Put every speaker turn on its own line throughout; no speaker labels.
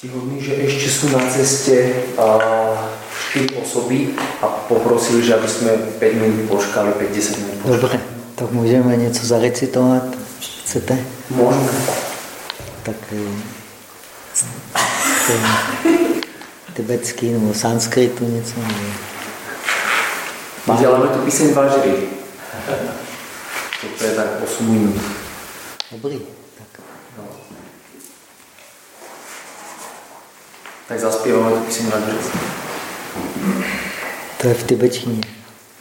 Si hodný, že ještě jsou na cestě čtyři osoby a poprosili, že aby jsme 5 minut počkali, 5-10 minut počkali.
Dobře, tak můžeme něco zarecitovat? Chcete?
Můžeme.
Tak eh, tibetský nebo sanskritu něco? Nebo...
Děláme tu píseň vážili. To je tak 8 minut.
Dobrý. Tak.
No. Tak zaspíváme tu píseň.
To je v tibetštině.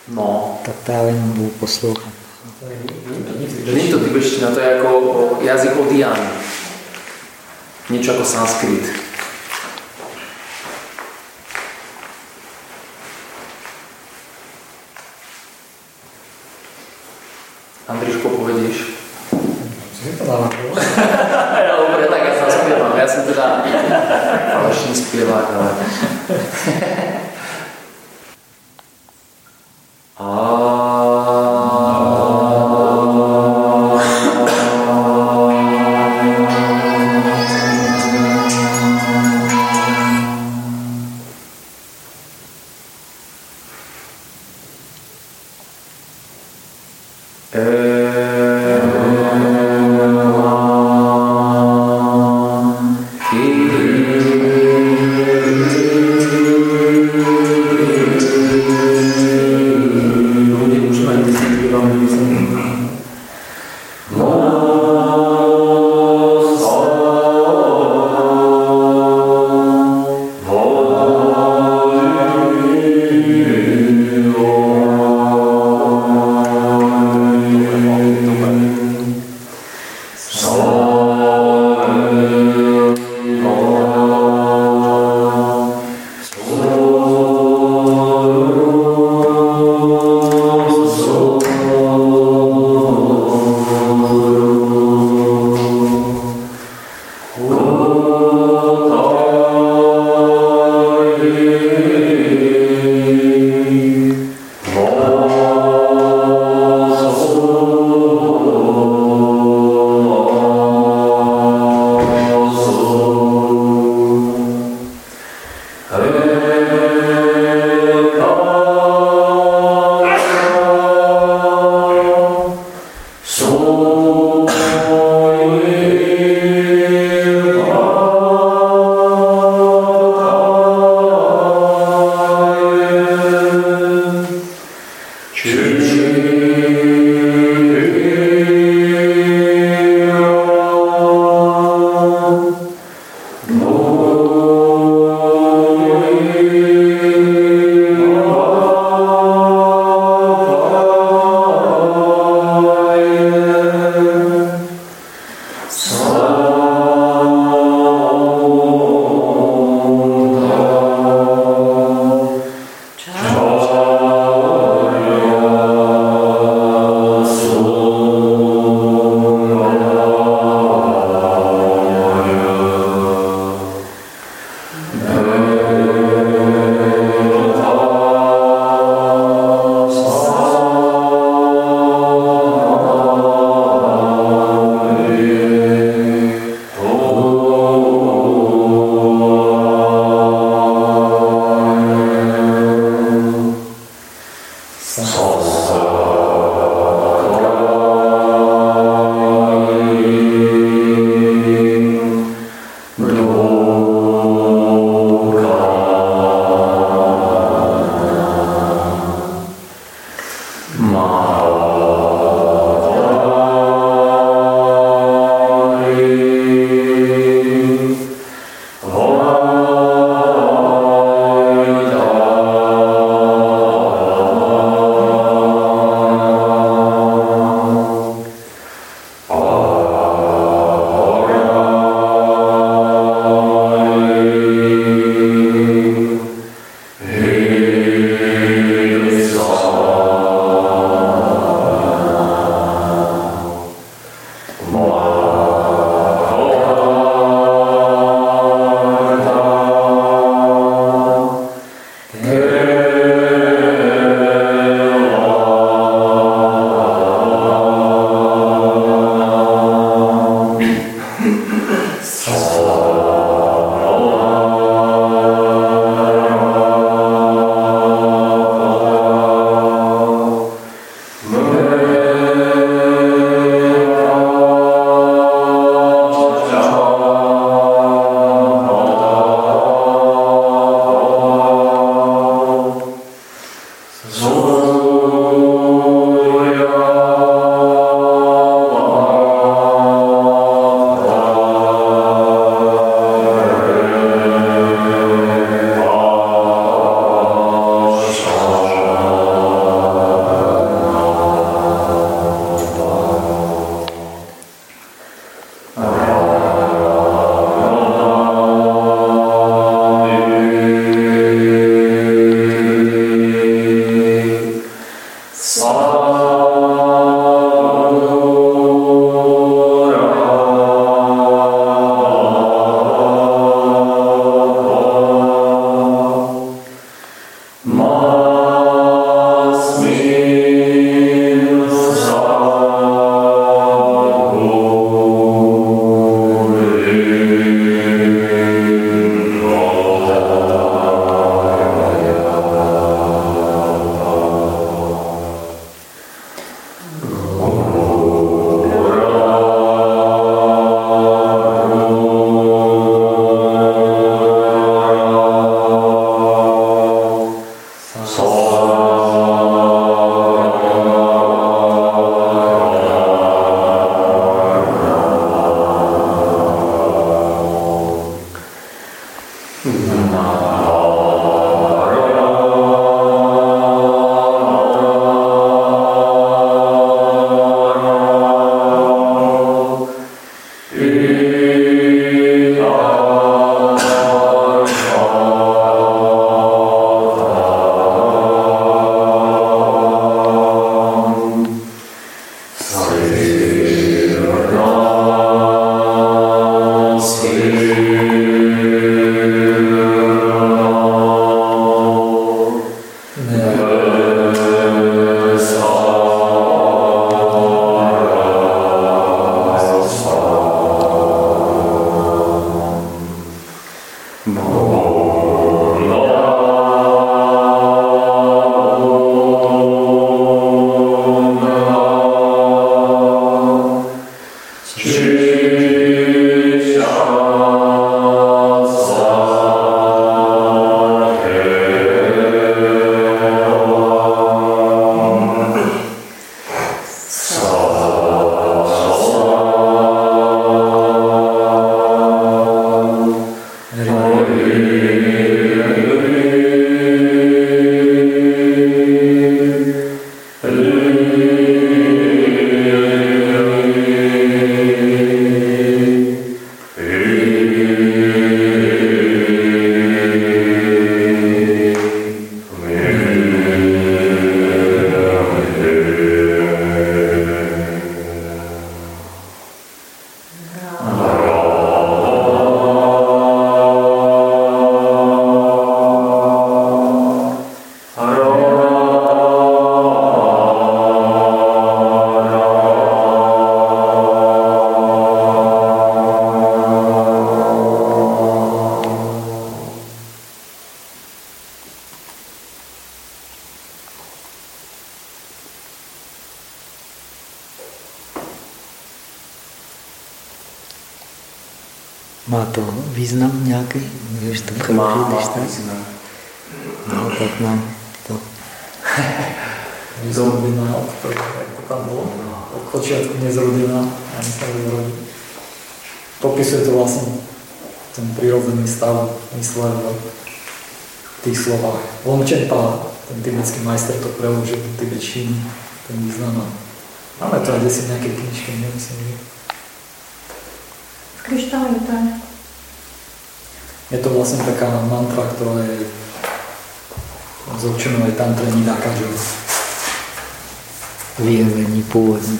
No.
Tak právě budu poslouchat.
Není to tibetština, to je jako jazyk odián. Něco jako sanskrit.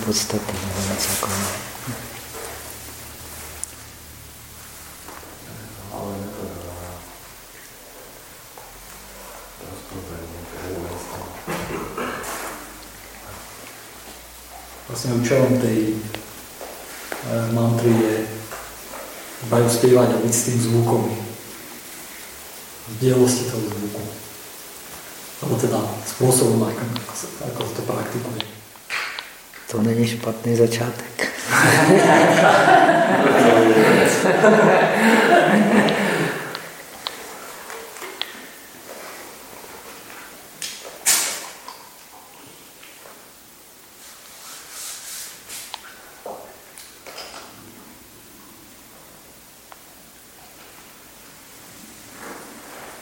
Podstaty nebo něco takového.
Vlastne účelom tej e, mantry je spievať a byť s tým zvukom. V bielosti toho zvuku. Alebo teda spôsobom, ako, ako to praktikuje.
Špatný začátek.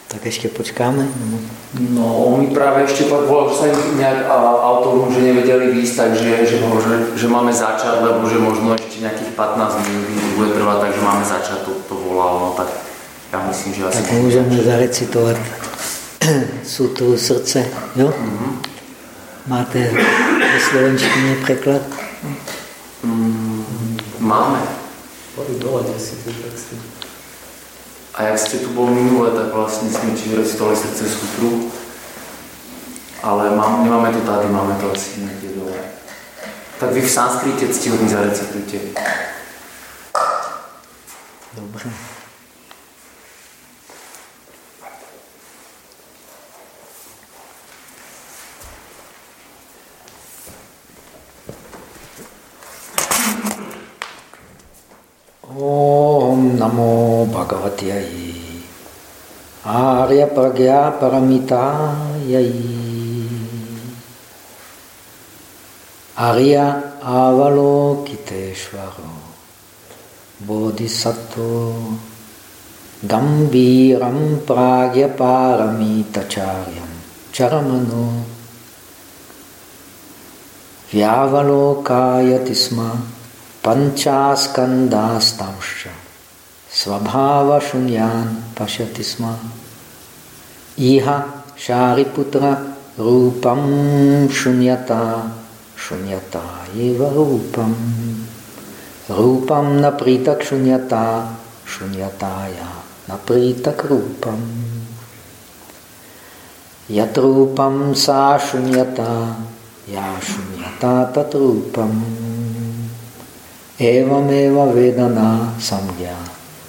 Tak ještě počkáme?
No, on mi práve ešte pak volal, že sa im nejak a, autorom, že nevedeli výjsť, takže že, že, že máme začať, lebo že možno ešte nejakých 15 minút mi to bude trvať, takže máme začať, to, to volal, no tak ja myslím, že asi...
Tak můžeme zarecitovat sutru srdce, jo? Máte ve slovenštině překlad?
Mm, máme.
Dole, kde si
ste tu bol minule, tak vlastne sme tiež recitovali srdce sutru. Ale mám, nemáme to tady, máme to asi niekde dole. Tak vy v sanskrite ctihodný zarecitujte.
Pragya paramitayai Arya avalokiteshvaro Bodhisattva Gambhiram pragya paramitacharyam charamano sma panchaskandastamscha svabhava shunyan pashyati sma Iha shariputra rupam shunyata shunyata eva rupam Rupam napritak shunyata, shunyataya napritak rupam. Yat rupam sa shunyata, ya shunyata tat rupam. Evameva vedana samgya,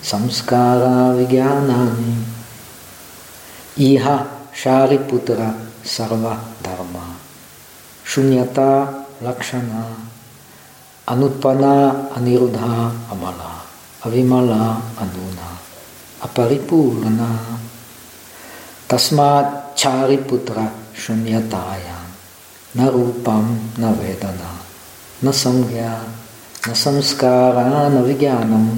samskara vigyanani. Iha shariputra sarva dharma, shunyata lakshana. Anutpana, Anirudha, Amala, Avimala, Anuna, Aparipurna, Tasmat Chariputra Shunyataya, Na Rupam, Na Vedana, Na Samgya, Na Samskara, Na Vijnanam,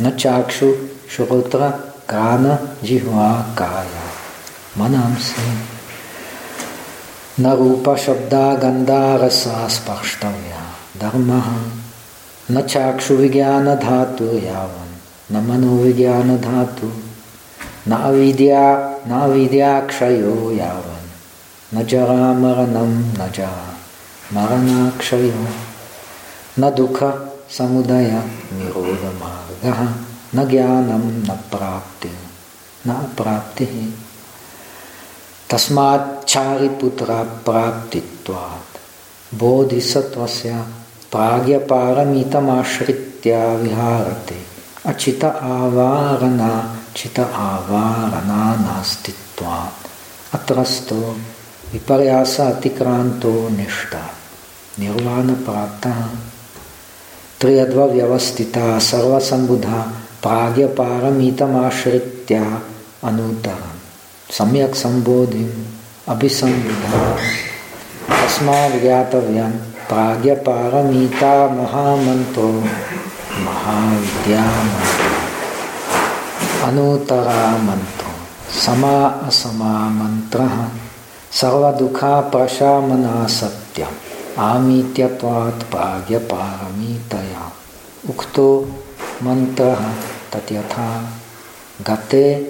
Na Chakshu, Shrotra, Kana, Jihva, Kaya, Manamsi. न रूप शब्दा गंधा रसा स्पर्शव्या धर्म न चाक्षु विज्ञान धातु यावन। न मनोविज्ञान धातु। न अविद्या न विद्याक्षयो यावन। न जरा मरणम न जरा मरणाक्षयो। न दुख समुदय निरोध मार्ग। na gyánam na prápty, na prapti Tasmát čáry putra práptitvát. Bodhisattvasya prágya páramita mášritya vihárati. A čita ávárana, čita ávárana nástitvát. Atrasto viparyasa atikranto ništa. Nirvana prápta. Triadva vyavastita sarva sambudha Pragya paramitam ashritya anuttaram. Samyak sambodhim abhisamvidham. Tasma vyatavyam pragya paramita mahamantro mahavidyamantro. Anuttara mantro. Sama asama mantra. Sarva dukha prashamana satyam. Amityatvat pragya paramitaya. Ukto mantra tatyatha gate,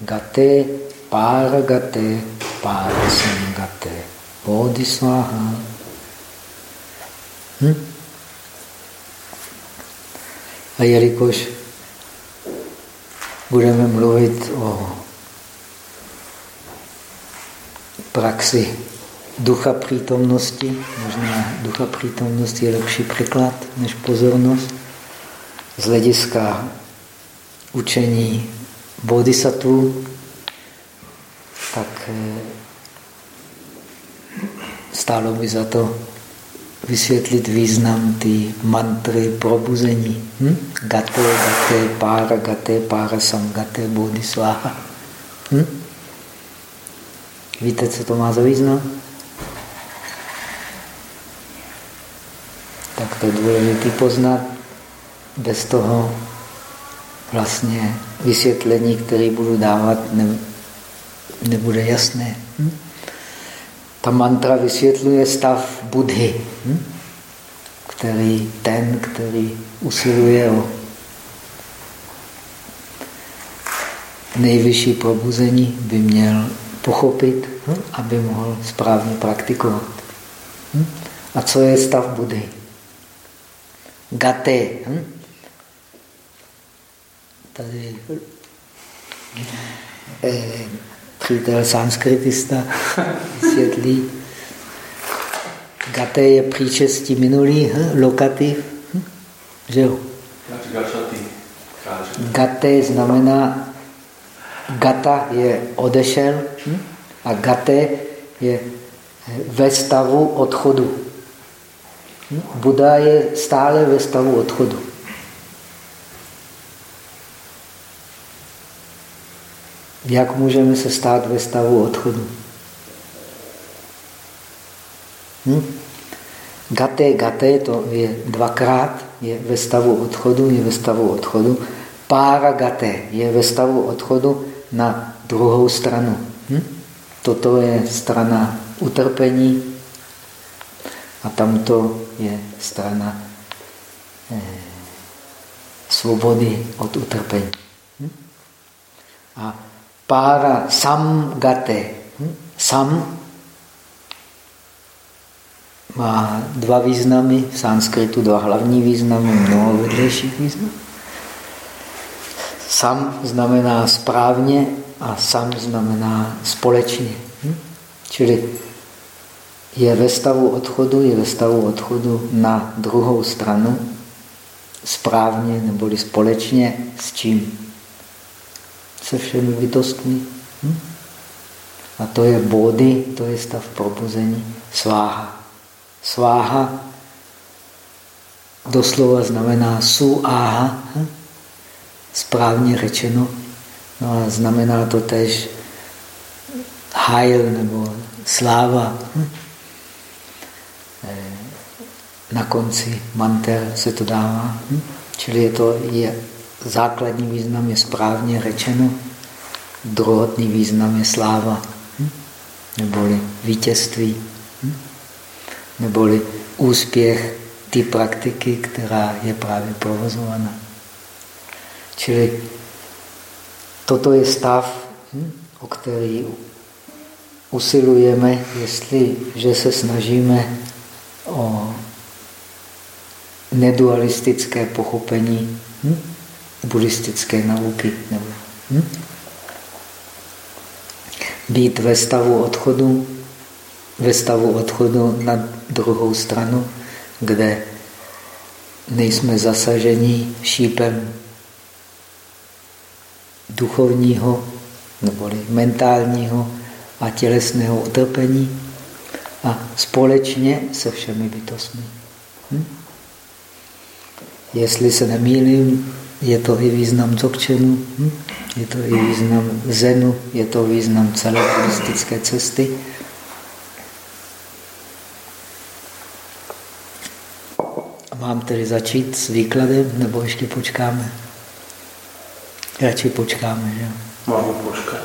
gate, páragate, párasangate, bodhisvaha. Hm? A jelikož budeme mluvit o praxi ducha přítomnosti, možná ducha přítomnosti je lepší překlad než pozornost, z hlediska učení bodhisattva tak eh, stálo by za to vysvětlit význam ty mantry probuzení. Hm? Gate, gate, para, gate, para, sangate, bodhisváha. Hm? Víte, co to má za význam? Tak to je důležité poznat. Bez toho vlastně vysvětlení, které budu dávat, ne, nebude jasné. Hm? Ta mantra vysvětluje stav Budhy, hm? který ten, který usiluje o nejvyšší probuzení, by měl pochopit, hm? aby mohl správně praktikovat. Hm? A co je stav Budhy? Gate. Hm? Tady eh, přítel sanskritista vysvětlí. Gate je příčestí minulý, hm? lokativ, hm? že jo? Gate znamená, gata je odešel hm? a gate je ve stavu odchodu. Hm? Buda je stále ve stavu odchodu. Jak můžeme se stát ve stavu odchodu? Hm? Gate, gate, to je dvakrát, je ve stavu odchodu, je ve stavu odchodu. Pára gate je ve stavu odchodu na druhou stranu. Hm? Toto je strana utrpení a tamto je strana eh, svobody od utrpení. Hm? A para samgate. Hm? Sam má dva významy, v sanskritu dva hlavní významy, mnoho vedlejších významů. Sam znamená správně a sam znamená společně. Hm? Čili je ve stavu odchodu, je ve stavu odchodu na druhou stranu správně neboli společně s čím? Se všemi bytostmi. Hm? A to je body, to je stav probuzení sváha. Sváha doslova znamená su aha, hm? správně řečeno. No a znamená to tež hajl nebo sláva. Hm? Eh, na konci manter se to dává. Hm? Čili je to je, základní význam je správně řečeno, druhotný význam je sláva, hm? neboli vítězství, hm? neboli úspěch ty praktiky, která je právě provozovaná. Čili toto je stav, hm? o který usilujeme, jestliže se snažíme o nedualistické pochopení hm? Buddhistické nauky. Nebo, hm? Být ve stavu odchodu, ve stavu odchodu na druhou stranu, kde nejsme zasaženi šípem duchovního neboli mentálního a tělesného utrpení a společně se všemi bytostmi. Hm? Jestli se nemýlím, je to i význam dzogčenu, hm? je to i význam zenu, je to význam celé buddhistické cesty. Mám tedy začít s výkladem, nebo ještě počkáme? Radši počkáme, že?
Mám počkat.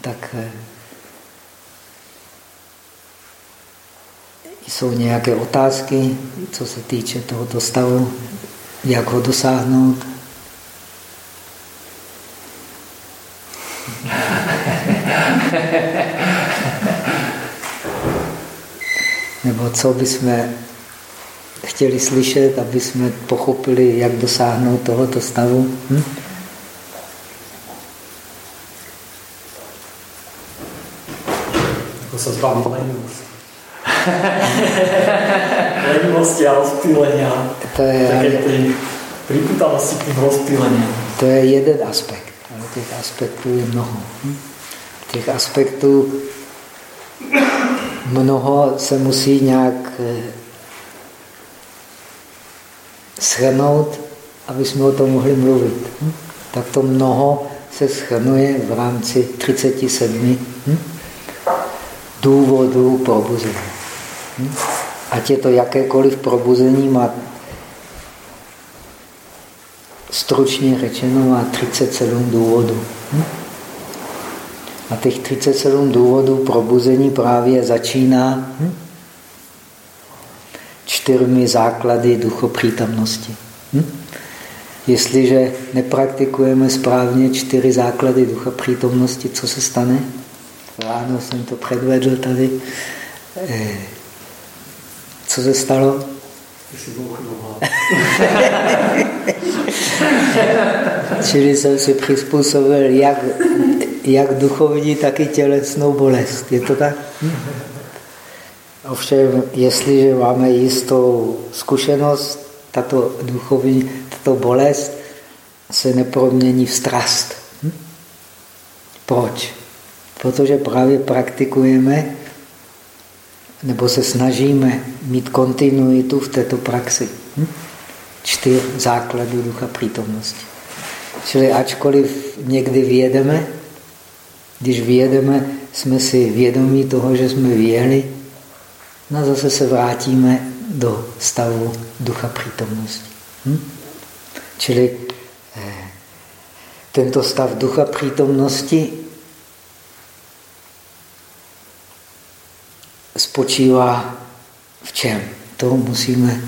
Tak eh, jsou nějaké otázky, co se týče tohoto stavu, jak ho dosáhnout. Nebo co bychom chtěli slyšet, aby jsme pochopili, jak dosáhnout tohoto stavu. Hm?
Ako sa zbaviť lenivosti. a rozptýlenia.
To je,
Také tej priputanosti k tým rozptýleniam.
to je jeden aspekt, ale těch aspektů je mnoho. Hm? Těch aspektů mnoho se musí nějak eh, shrnout, aby jsme o tom mohli mluvit. Hm? Tak to mnoho se schrnuje v rámci 37 hm? důvodů probuzení. Ať je to jakékoliv probuzení, má stručně řečeno má 37 důvodů. Hm? A těch 37 důvodů probuzení právě začíná hm? čtyřmi základy duchopřítomnosti. Hm? Jestliže nepraktikujeme správně čtyři základy ducha přítomnosti, co se stane? Ráno jsem to předvedl tady. Co se stalo? Čili jsem si přizpůsobil jak, jak duchovní, tak i tělesnou bolest. Je to tak? Ovšem, jestliže máme jistou zkušenost, tato duchovní, tato bolest se nepromění v strast. Hm? Proč? Protože právě praktikujeme nebo se snažíme mít kontinuitu v této praxi. Hm? Čtyř základů ducha přítomnosti. Čili ačkoliv někdy vyjedeme, když vyjedeme, jsme si vědomí toho, že jsme vyjeli, no zase se vrátíme do stavu ducha přítomnosti. Hm? Čili eh, tento stav ducha přítomnosti spočívá v čem? To musíme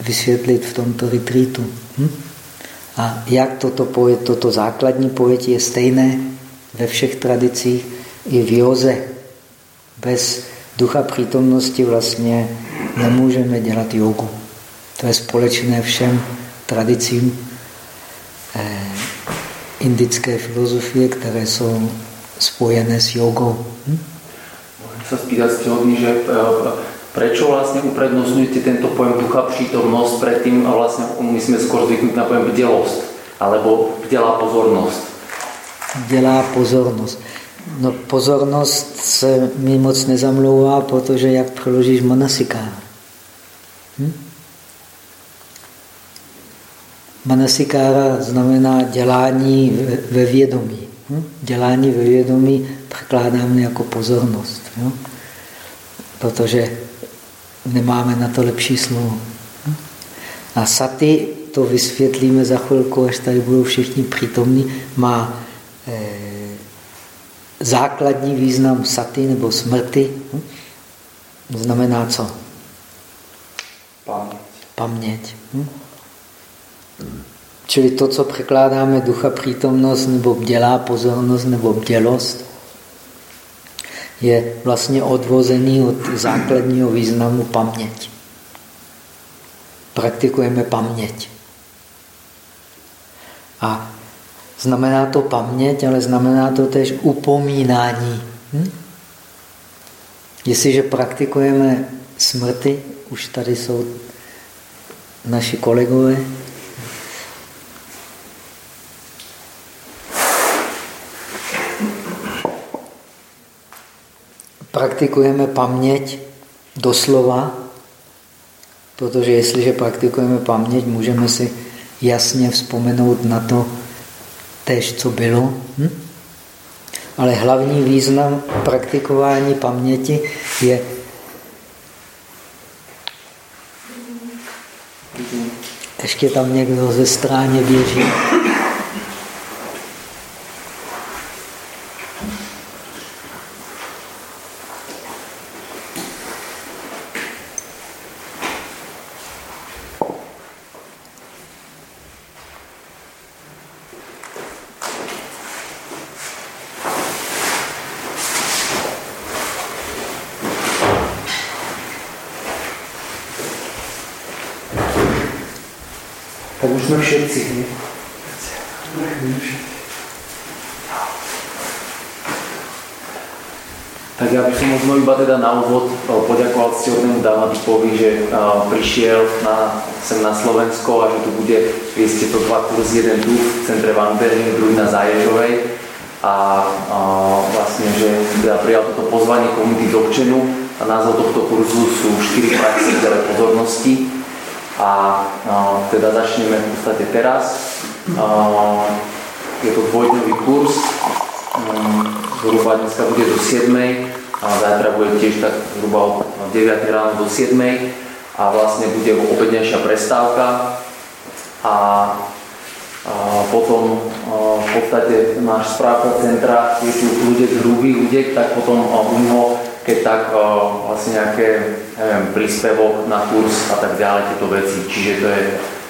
vysvětlit v tomto retreatu. Hm? A jak toto, pojet, toto základní pojetí je stejné ve všech tradicích i v józe. Bez ducha přítomnosti vlastně nemůžeme dělat jogu. To je společné všem tradicím eh, indické filozofie, které jsou spojené s jogou. Hm?
Sa spýtať stilný, že e, prečo vlastne uprednostňujete tento pojem ducha prítomnosť predtým a vlastne my sme skôr zvyknutí na pojem bdelost, alebo bdelá pozornosť.
Dělá pozornost. No pozornost se mi moc nezamlouvá, protože jak přeložíš monasika? Hm? Manasikára znamená dělání ve vědomí. Hm? Dělání ve vědomí překládáme jako pozornost. Jo? Protože nemáme na to lepší slovo. Hm? A saty, to vysvětlíme za chvilku, až tady budou všichni přítomní, má eh, základní význam saty nebo smrti. Hm? Znamená co?
Paměť.
Paměť. Hm? Čili to, co překládáme ducha přítomnost, nebo dělá pozornost, nebo bdělost, je vlastně odvozený od základního významu paměť. Praktikujeme paměť. A znamená to paměť, ale znamená to tež upomínání. Hm? Jestliže praktikujeme smrti, už tady jsou naši kolegové, praktikujeme paměť doslova, protože jestliže praktikujeme paměť, můžeme si jasně vzpomenout na to tež, co bylo. Hm? Ale hlavní význam praktikování paměti je ještě tam někdo ze stráně běží.
Teda na úvod poďakoval ctihodnému Damadipovi, že prišiel na, sem na Slovensko a že tu bude viesť tieto dva kurzy, jeden tu v centre Vanberny, druhý na Záježovej a, a vlastne, že teda prijal toto pozvanie komunity Dobčenu a názov tohto kurzu sú 4 praxe ďalej pozornosti. A, a teda začneme v podstate teraz. A, je to dvojdňový kurz, zhruba dneska bude do 7 a zajtra bude tiež tak zhruba od 9 ráno do 7 a vlastne bude obednejšia prestávka a, potom v podstate náš správca centra je tu z hrubých ľudiek, tak potom u neho, keď tak vlastne nejaké neviem, príspevok na kurz a tak ďalej, tieto veci. Čiže to je,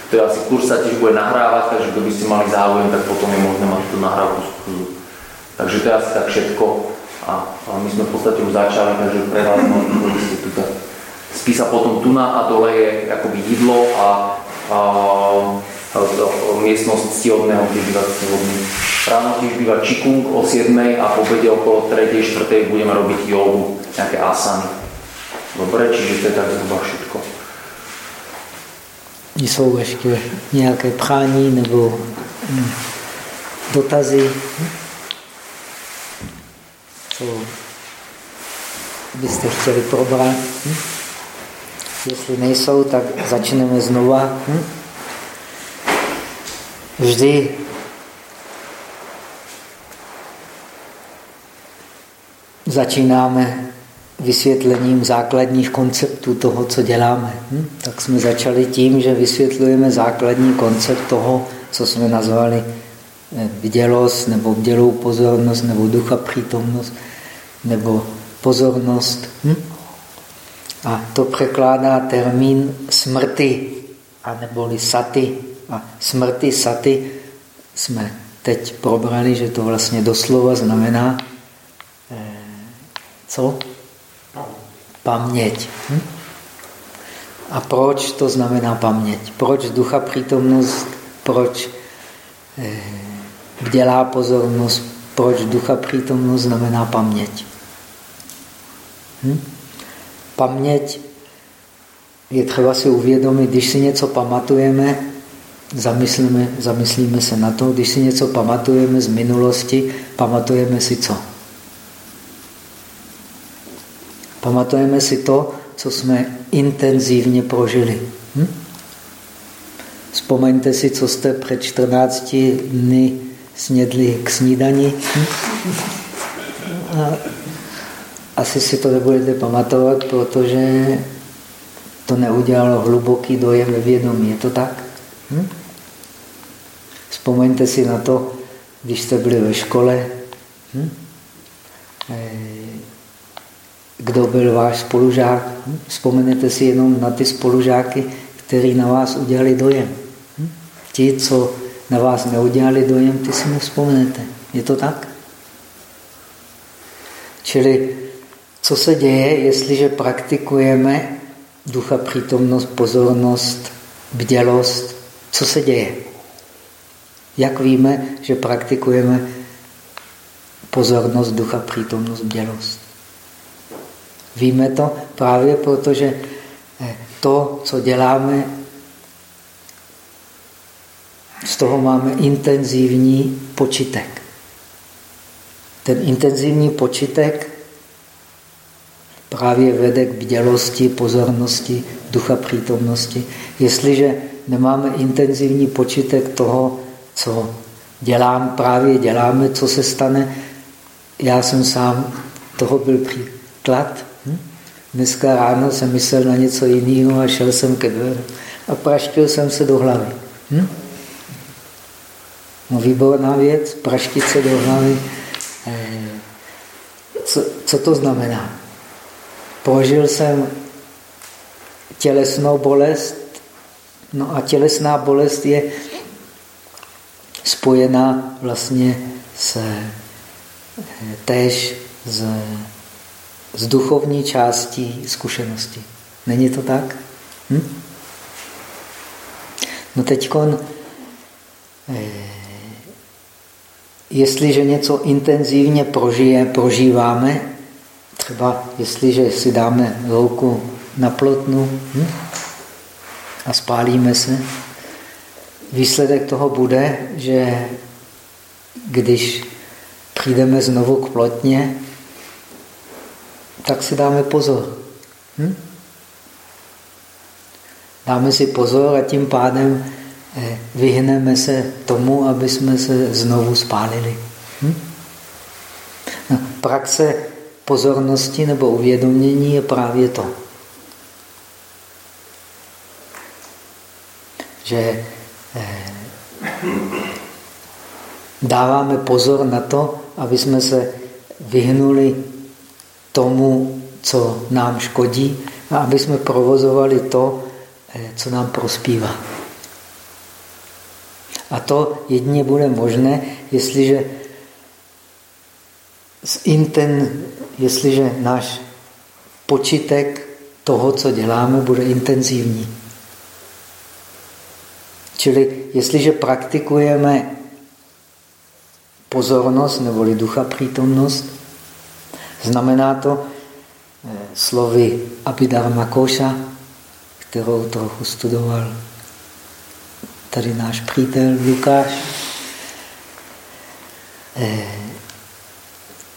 to je asi kurz sa tiež bude nahrávať, takže keby ste mali záujem, tak potom je možné mať tú nahrávku z kurzu. Takže to je asi tak všetko a, a my sme v podstate už začali, takže pre vás možno ste tu spísa potom tu na a dole je akoby jídlo a, a, a to, miestnosť ctihodného, kde býva ctihodný. Ráno tiež býva čikung o 7 a po obede okolo 3. 4. budeme robiť jogu, nejaké asany. Dobre, čiže to je tak zhruba všetko.
Jsou ještě nějaké prání nebo hm, dotazy? Co byste chtěli probrat. Hm? Jestli nejsou, tak začneme znova. Hm? Vždy začínáme vysvětlením základních konceptů toho, co děláme. Hm? Tak jsme začali tím, že vysvětlujeme základní koncept toho, co jsme nazvali vdělost nebo vdělou pozornost nebo ducha přítomnost nebo pozornost. Hm? A to překládá termín smrti, aneboli saty. A smrti, saty jsme teď probrali, že to vlastně doslova znamená eh, co? Paměť. Hm? A proč to znamená paměť? Proč ducha přítomnost? Proč eh, dělá pozornost? Proč ducha přítomnost znamená paměť? Hm? Paměť je třeba si uvědomit, když si něco pamatujeme, zamyslíme, zamyslíme se na to, když si něco pamatujeme z minulosti, pamatujeme si co? Pamatujeme si to, co jsme intenzivně prožili. Hm? Vzpomeňte si, co jste před 14 dny snědli k snídani. A asi si to nebudete pamatovat, protože to neudělalo hluboký dojem ve vědomí. Je to tak? Hm? Vzpomeňte si na to, když jste byli ve škole. Hm? Eh, kdo byl váš spolužák? Hm? Vzpomenete si jenom na ty spolužáky, kteří na vás udělali dojem. Hm? Ti, co na vás neudělali dojem, ty si nevzpomenete. Je to tak? Čili co se děje, jestliže praktikujeme ducha přítomnost, pozornost, bdělost, co se děje? Jak víme, že praktikujeme pozornost, ducha, přítomnost, bdělost? Víme to právě proto, že eh, to, co děláme, z toho máme intenzivní počitek. Ten intenzivní počitek právě vede k bdělosti, pozornosti, ducha přítomnosti. Jestliže nemáme intenzivní počitek toho, co dělám, právě děláme, co se stane, já jsem sám, toho byl příklad. Hm? Dneska ráno jsem myslel na něco jiného a šel jsem ke dveře a praštil jsem se do hlavy. Hm? No výborná věc, praštit se do hlavy. Eh, co, co to znamená? Prožil jsem tělesnou bolest, no a tělesná bolest je spojená vlastně s též z, z duchovní částí zkušenosti. Není to tak? Hm? No teď, eh, jestliže něco intenzivně prožije, prožíváme, Třeba jestliže si dáme louku na plotnu hm, a spálíme se, výsledek toho bude, že když přijdeme znovu k plotně, tak si dáme pozor. Hm? Dáme si pozor a tím pádem eh, vyhneme se tomu, aby jsme se znovu spálili. Hm? No, praxe pozornosti nebo uvědomění je právě to. Že eh, dáváme pozor na to, aby jsme se vyhnuli tomu, co nám škodí a aby jsme provozovali to, eh, co nám prospívá. A to jedině bude možné, jestliže jestliže náš počitek toho, co děláme, bude intenzivní. Čili jestliže praktikujeme pozornost neboli ducha přítomnost, znamená to eh, slovy Abhidharma Koša, kterou trochu studoval tady náš přítel Lukáš.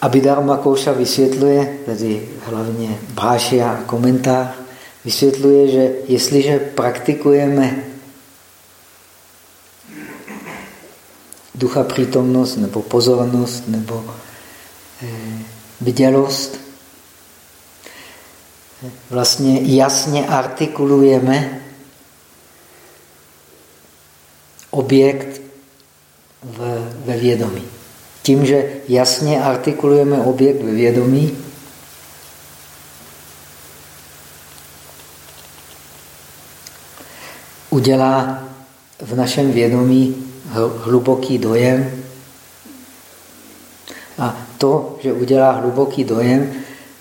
Abhidharma Koša vysvětluje, tedy hlavně Bhášia a komentář, vysvětluje, že jestliže praktikujeme ducha přítomnost nebo pozornost nebo eh, vidělost, vlastně jasně artikulujeme objekt ve vědomí. Tím, že jasně artikulujeme objekt ve vědomí, udělá v našem vědomí hluboký dojem. A to, že udělá hluboký dojem,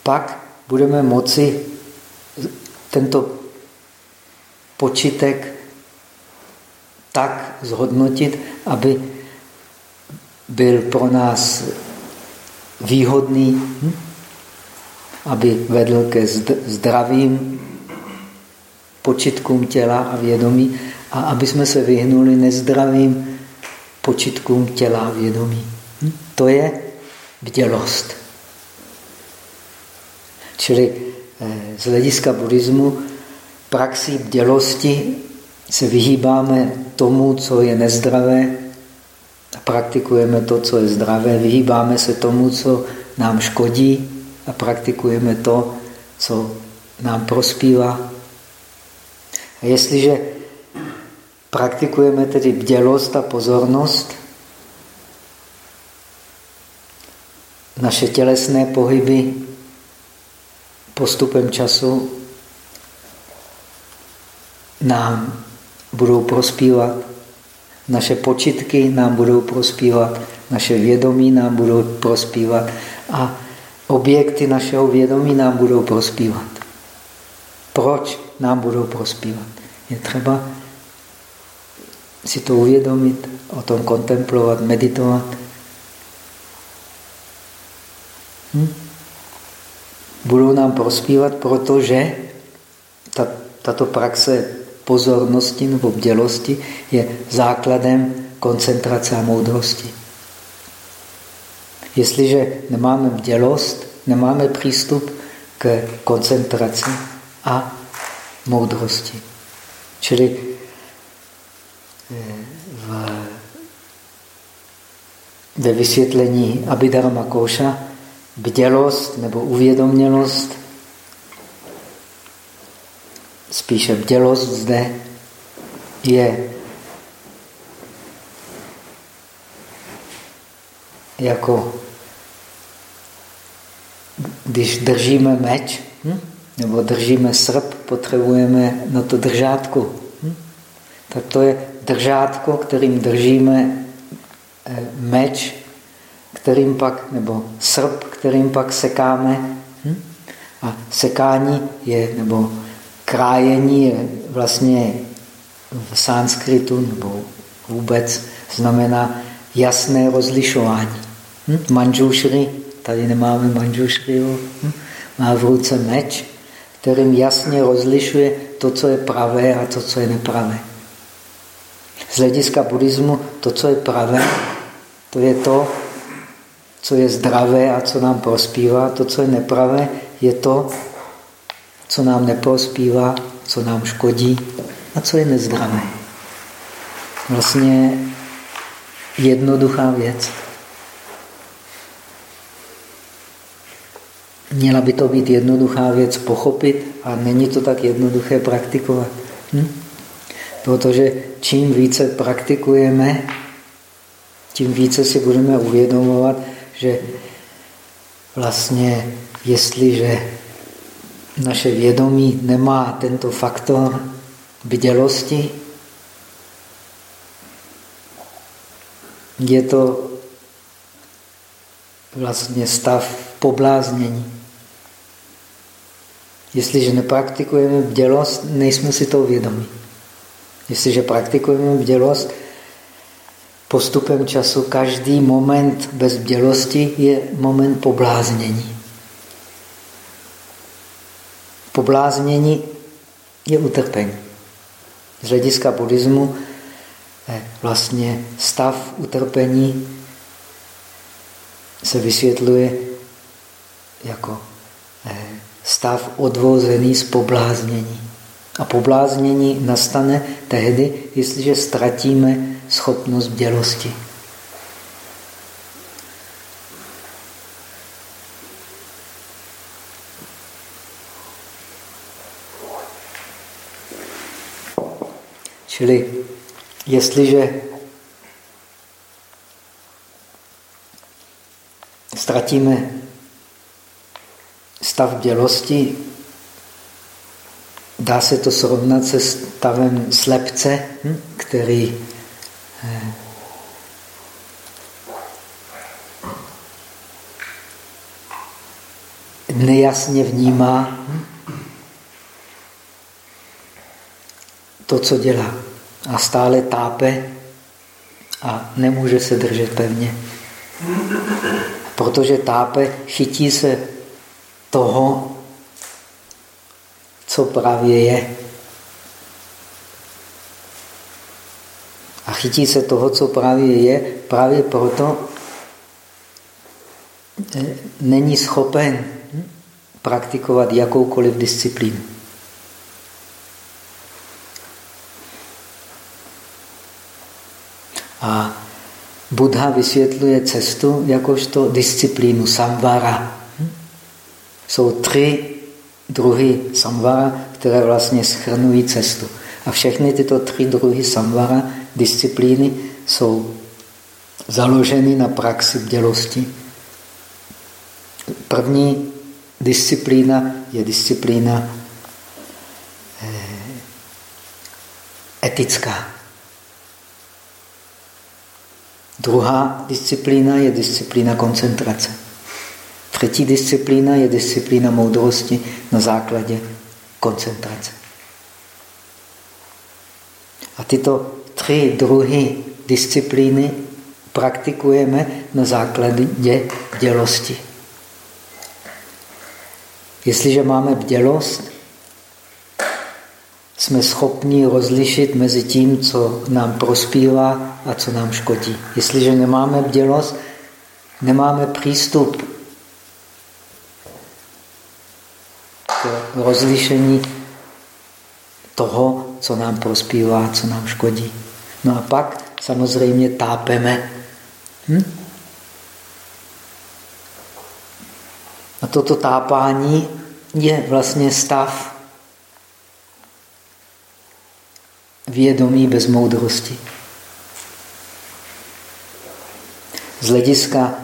pak budeme moci tento počitek tak zhodnotit, aby byl pro nás výhodný, hm? aby vedl ke zdravým počitkům těla a vědomí a aby jsme se vyhnuli nezdravým počitkům těla a vědomí. Hm? To je bdělost. Čili eh, z hlediska buddhismu praxí bdělosti se vyhýbáme tomu, co je nezdravé, praktikujeme to, co je zdravé, vyhýbáme se tomu, co nám škodí a praktikujeme to, co nám prospívá. A jestliže praktikujeme tedy bdělost a pozornost, naše tělesné pohyby postupem času nám budou prospívat, naše počitky nám budou prospívat, naše vědomí nám budou prospívat a objekty našeho vědomí nám budou prospívat. Proč nám budou prospívat? Je třeba si to uvědomit, o tom kontemplovat, meditovat. Hm? Budou nám prospívat, protože ta, tato praxe pozornosti nebo bdělosti je základem koncentrace a moudrosti. Jestliže nemáme bdělost, nemáme přístup k koncentraci a moudrosti. Čili eh, v, ve vysvětlení Abhidharma Koša bdělost nebo uvědomělost, spíše bdělost zde je jako když držíme meč, hm? nebo držíme srp, potřebujeme na to držátko. Hm? Tak to je držátko, kterým držíme eh, meč, kterým pak, nebo srp, kterým pak sekáme. Hm? A sekání je, nebo krájení je vlastně v sanskritu, nebo vůbec znamená jasné rozlišování. Hm? Manžušry, tady nemáme manžušry, hm? má v ruce meč, kterým jasně rozlišuje to, co je pravé a to, co je nepravé. Z hlediska buddhismu to, co je pravé, to je to, co je zdravé a co nám prospívá. To, co je nepravé, je to, co nám neprospívá, co nám škodí a co je nezdravé. Vlastně jednoduchá věc. Měla by to být jednoduchá věc pochopit a není to tak jednoduché praktikovat. Hm? Protože čím více praktikujeme, tím více si budeme uvědomovat, že vlastně jestliže naše vědomí nemá tento faktor bdělosti, je to vlastně stav pobláznění. Jestliže nepraktikujeme bdělost, nejsme si to vědomí. Jestliže praktikujeme bdělost, postupem času každý moment bez bdělosti je moment pobláznění. Pobláznění je utrpení. Z hlediska buddhismu eh, vlastně stav utrpení se vysvětluje jako eh, stav odvozený z pobláznění. A pobláznění nastane tehdy, jestliže ztratíme schopnost bdělosti. Čili jestliže ztratíme stav bdělosti, dá se to srovnat se stavem slepce, hm, který eh, nejasně vnímá to, co dělá. A stále tápe a nemůže se držet pevně. Protože tápe, chytí se toho, co právě je. A chytí se toho, co právě je, právě proto eh, není schopen praktikovat jakoukoliv disciplínu. A Buddha vysvětluje cestu jakožto disciplínu samvara. Hm? Jsou tři druhy samvara, které vlastně schrnují cestu. A všechny tyto tři druhy samvara, disciplíny, jsou založeny na praxi bdělosti. První disciplína je disciplína eh, etická. Druhá disciplína je disciplína koncentrace. Třetí disciplína je disciplína moudrosti na základě koncentrace. A tyto tři druhy disciplíny praktikujeme na základě dělosti. Jestliže máme bdělost, jsme schopni rozlišit mezi tím, co nám prospívá a co nám škodí. Jestliže nemáme bdělost, nemáme přístup k rozlišení toho, co nám prospívá, co nám škodí. No a pak samozřejmě tápeme. Hm? A toto tápání je vlastně stav vědomí bez moudrosti. Z hlediska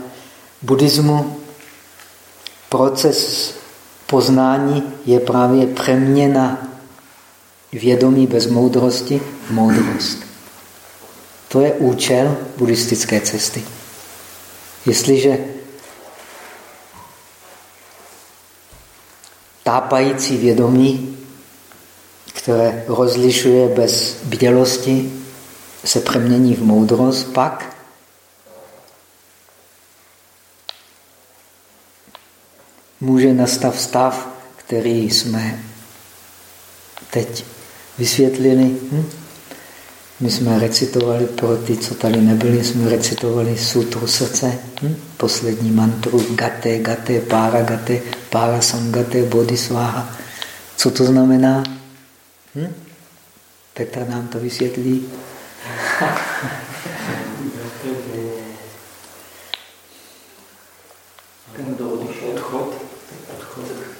buddhismu proces poznání je právě přeměna vědomí bez moudrosti v moudrost. To je účel buddhistické cesty. Jestliže tápající vědomí, které rozlišuje bez bdělosti, se přemění v moudrost, pak může nastat stav, který jsme teď vysvětlili. Hm? My jsme recitovali, pro ty, co tady nebyli, jsme recitovali sutru srdce, hm? poslední mantru gate, gate, para gate, para sangate, bodhisváha. Co to znamená? Hm? Petra nám to vysvětlí.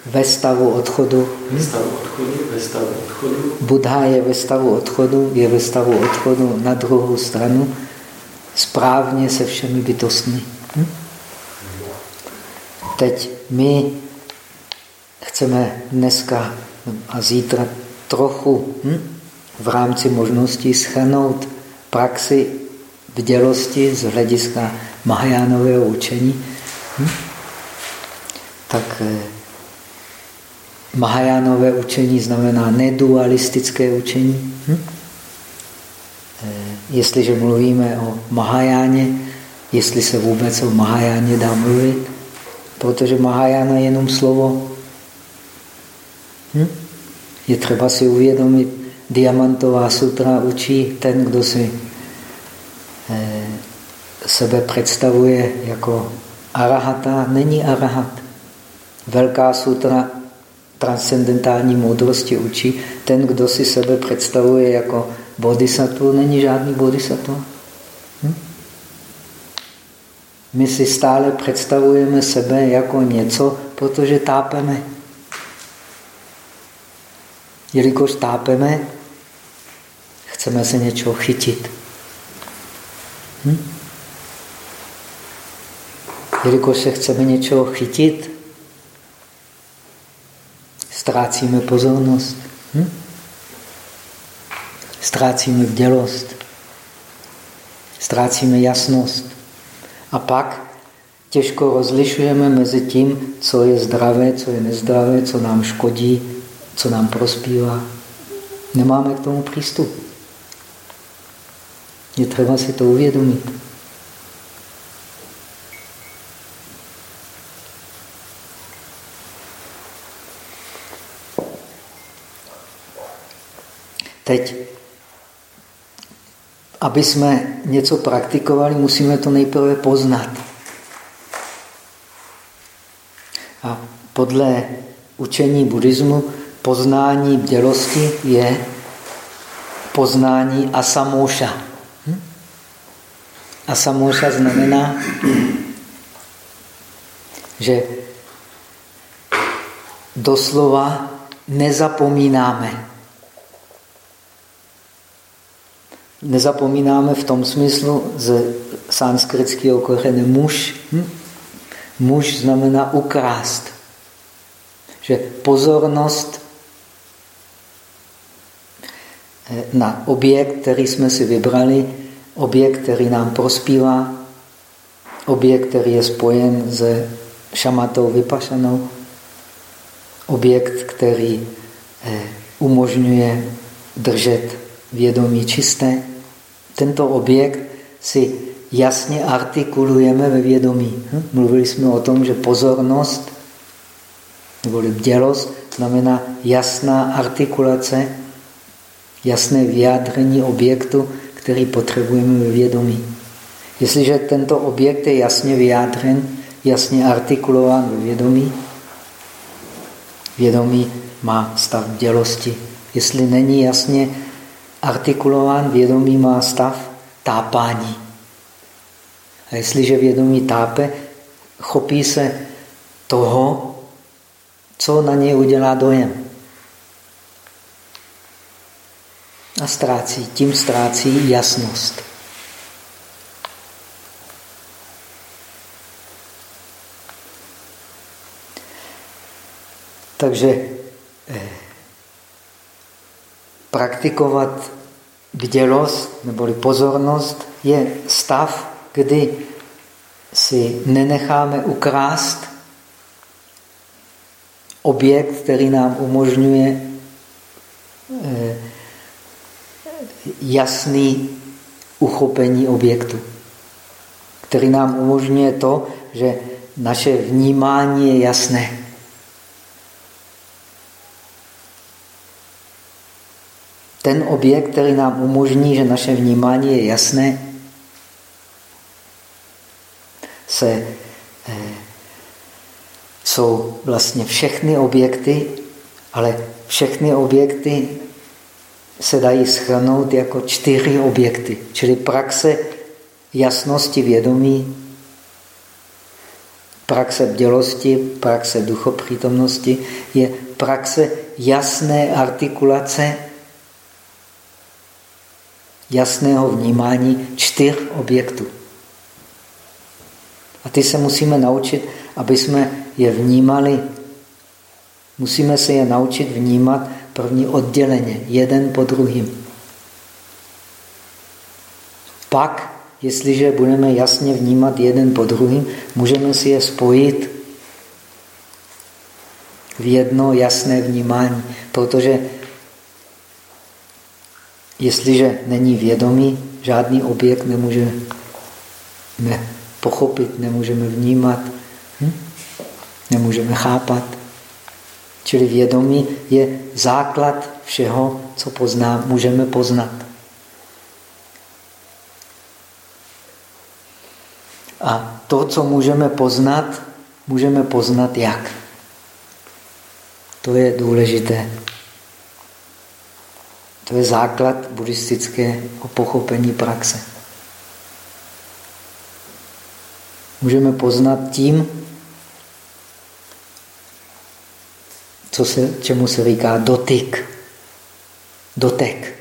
ve stavu odchodu.
Ve stavu odchodu, ve stavu odchodu.
Buddha je ve stavu odchodu, je ve stavu odchodu na druhou stranu, správně se všemi bytostmi. Hm? Teď my chceme dneska a zítra trochu hm, v rámci možností schrnout praxi vdělosti z hlediska Mahajánového učení. Hm? Tak eh, Mahajánové učení znamená nedualistické učení. Hm? Eh, jestliže mluvíme o Mahajáně, jestli se vůbec o Mahajáně dá mluvit, protože Mahajána je jenom slovo. Hm? Je třeba si uvědomit, Diamantová sutra učí ten, kdo si eh, sebe představuje jako arahata, není arahat. Velká sutra transcendentální moudrosti učí, ten, kdo si sebe představuje jako bodhisattva, není žádný bodhisattva. Hm? My si stále představujeme sebe jako něco, protože tápeme. Jelikož tápeme, chceme se něčeho chytit. Hm? Jelikož se chceme něčeho chytit, ztrácíme pozornost. Hm? Ztrácíme vdělost. Ztrácíme jasnost. A pak těžko rozlišujeme mezi tím, co je zdravé, co je nezdravé, co nám škodí, co nám prospívá. Nemáme k tomu přístup. Je třeba si to uvědomit. Teď, aby jsme něco praktikovali, musíme to nejprve poznat. A podle učení buddhismu poznání bdělosti je poznání asamóša. Hm? A samoša znamená, že doslova nezapomínáme. Nezapomínáme v tom smyslu z sanskritského kořene muž. Hm? Muž znamená ukrást. Že pozornost eh, na objekt, který jsme si vybrali, objekt, který nám prospívá, objekt, který je spojen se šamatou vypašanou, objekt, který eh, umožňuje držet vědomí čisté. Tento objekt si jasně artikulujeme ve vědomí. Hm? Mluvili jsme o tom, že pozornost neboli bdělost znamená jasná artikulace, jasné vyjádření objektu, který potřebujeme ve vědomí. Jestliže tento objekt je jasně vyjádřen, jasně artikulován ve vědomí, vědomí má stav bdělosti. Jestli není jasně artikulován, vědomí má stav tápání. A jestliže vědomí tápe, chopí se toho, co na něj udělá dojem. A ztrácí, tím ztrácí jasnost. Takže eh, praktikovat bdělost neboli pozornost je stav, kdy si nenecháme ukrást objekt, který nám umožňuje eh, jasný uchopení objektu, který nám umožňuje to, že naše vnímání je jasné. Ten objekt, který nám umožní, že naše vnímání je jasné, se, eh, jsou vlastně všechny objekty, ale všechny objekty se dají schrnout jako čtyři objekty. Čili praxe jasnosti vědomí, praxe bdělosti, praxe duchopřítomnosti je praxe jasné artikulace jasného vnímání čtyř objektů. A ty se musíme naučit, aby jsme je vnímali. Musíme se je naučit vnímat první odděleně, jeden po druhým. Pak, jestliže budeme jasně vnímat jeden po druhým, můžeme si je spojit v jedno jasné vnímání, protože Jestliže není vědomí, žádný objekt nemůžeme pochopit, nemůžeme vnímat, hm? nemůžeme chápat. Čili vědomí je základ všeho, co pozná, můžeme poznat. A to, co můžeme poznat, můžeme poznat jak. To je důležité. To je základ buddhistického pochopení praxe. Můžeme poznat tím, co se, čemu se říká dotyk, dotek.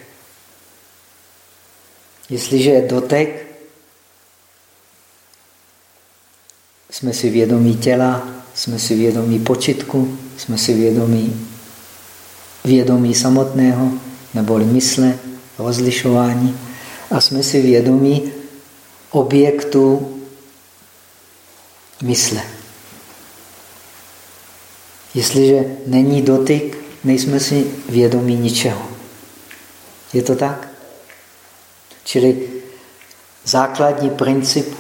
Jestliže je dotek, jsme si vědomí těla, jsme si vědomí počitku, jsme si vědomí vědomí samotného, neboli mysle, rozlišování a jsme si vědomí objektu mysle. Jestliže není dotyk, nejsme si vědomí ničeho. Je to tak? Čili základní princip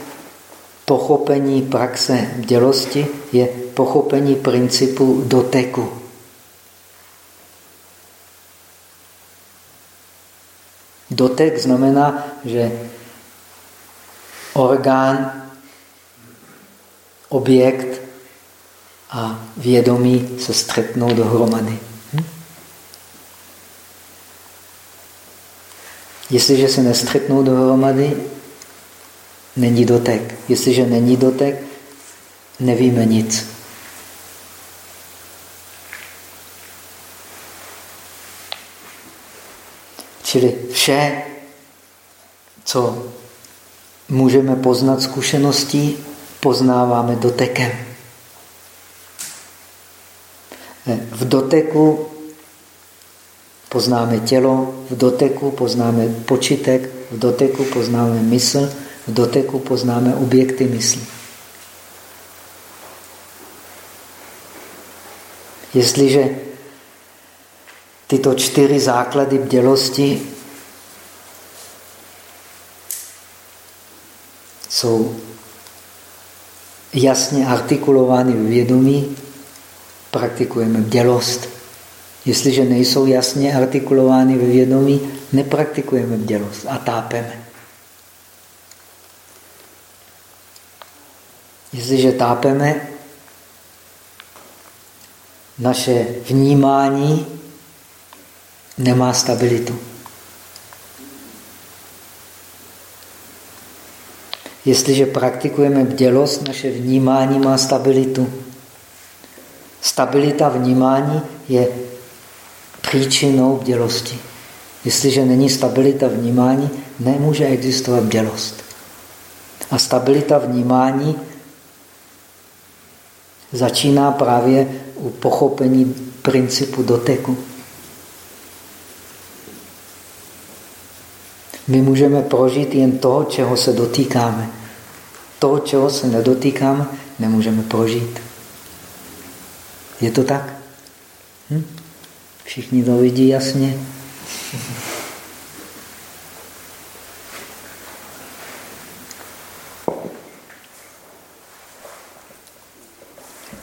pochopení praxe dělosti je pochopení principu doteku. Dotek znamená, že orgán, objekt a vědomí se střetnou dohromady. Hm? Jestliže se nestřetnou dohromady, není dotek. Jestliže není dotek, nevíme nic. Čili vše, co můžeme poznat zkušeností, poznáváme dotekem. V doteku poznáme tělo, v doteku poznáme počitek, v doteku poznáme mysl, v doteku poznáme objekty mysli. Jestliže tyto čtyři základy bdělosti jsou jasně artikulovány v vědomí, praktikujeme bdělost. Jestliže nejsou jasně artikulovány ve vědomí, nepraktikujeme bdělost a tápeme. Jestliže tápeme, naše vnímání nemá stabilitu. Jestliže praktikujeme bdělost, naše vnímání má stabilitu. Stabilita vnímání je příčinou bdělosti. Jestliže není stabilita vnímání, nemůže existovat bdělost. A stabilita vnímání začíná právě u pochopení principu doteku. My můžeme prožít jen toho, čeho se dotýkáme. To, čeho se nedotýkáme, nemůžeme prožít. Je to tak? Hm? Všichni to vidí jasně?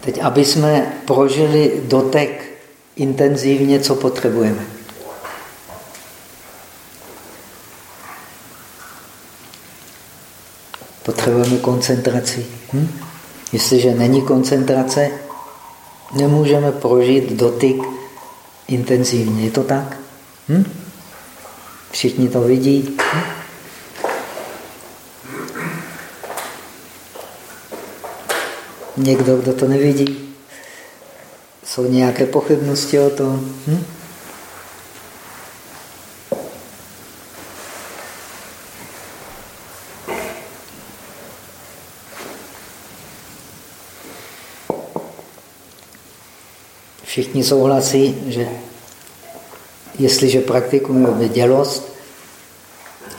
Teď, aby jsme prožili dotek intenzivně, co potřebujeme. Potřebujeme koncentraci. Hm? Jestliže není koncentrace, nemůžeme prožít dotyk intenzivně. Je to tak? Hm? Všichni to vidí? Hm? Někdo, kdo to nevidí? Jsou nějaké pochybnosti o tom? Hm? Všichni souhlasí, že jestliže praktikujeme vědělost,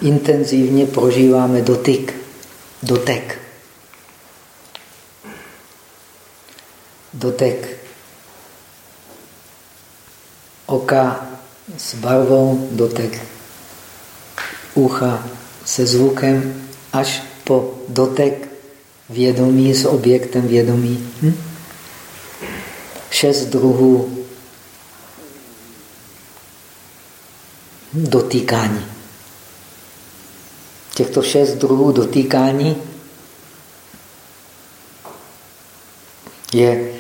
intenzivně prožíváme dotyk, dotek. Dotek oka s barvou, dotek ucha se zvukem, až po dotek vědomí s objektem vědomí. Hm? Šest druhů dotýkání. Těchto šest druhů dotýkání je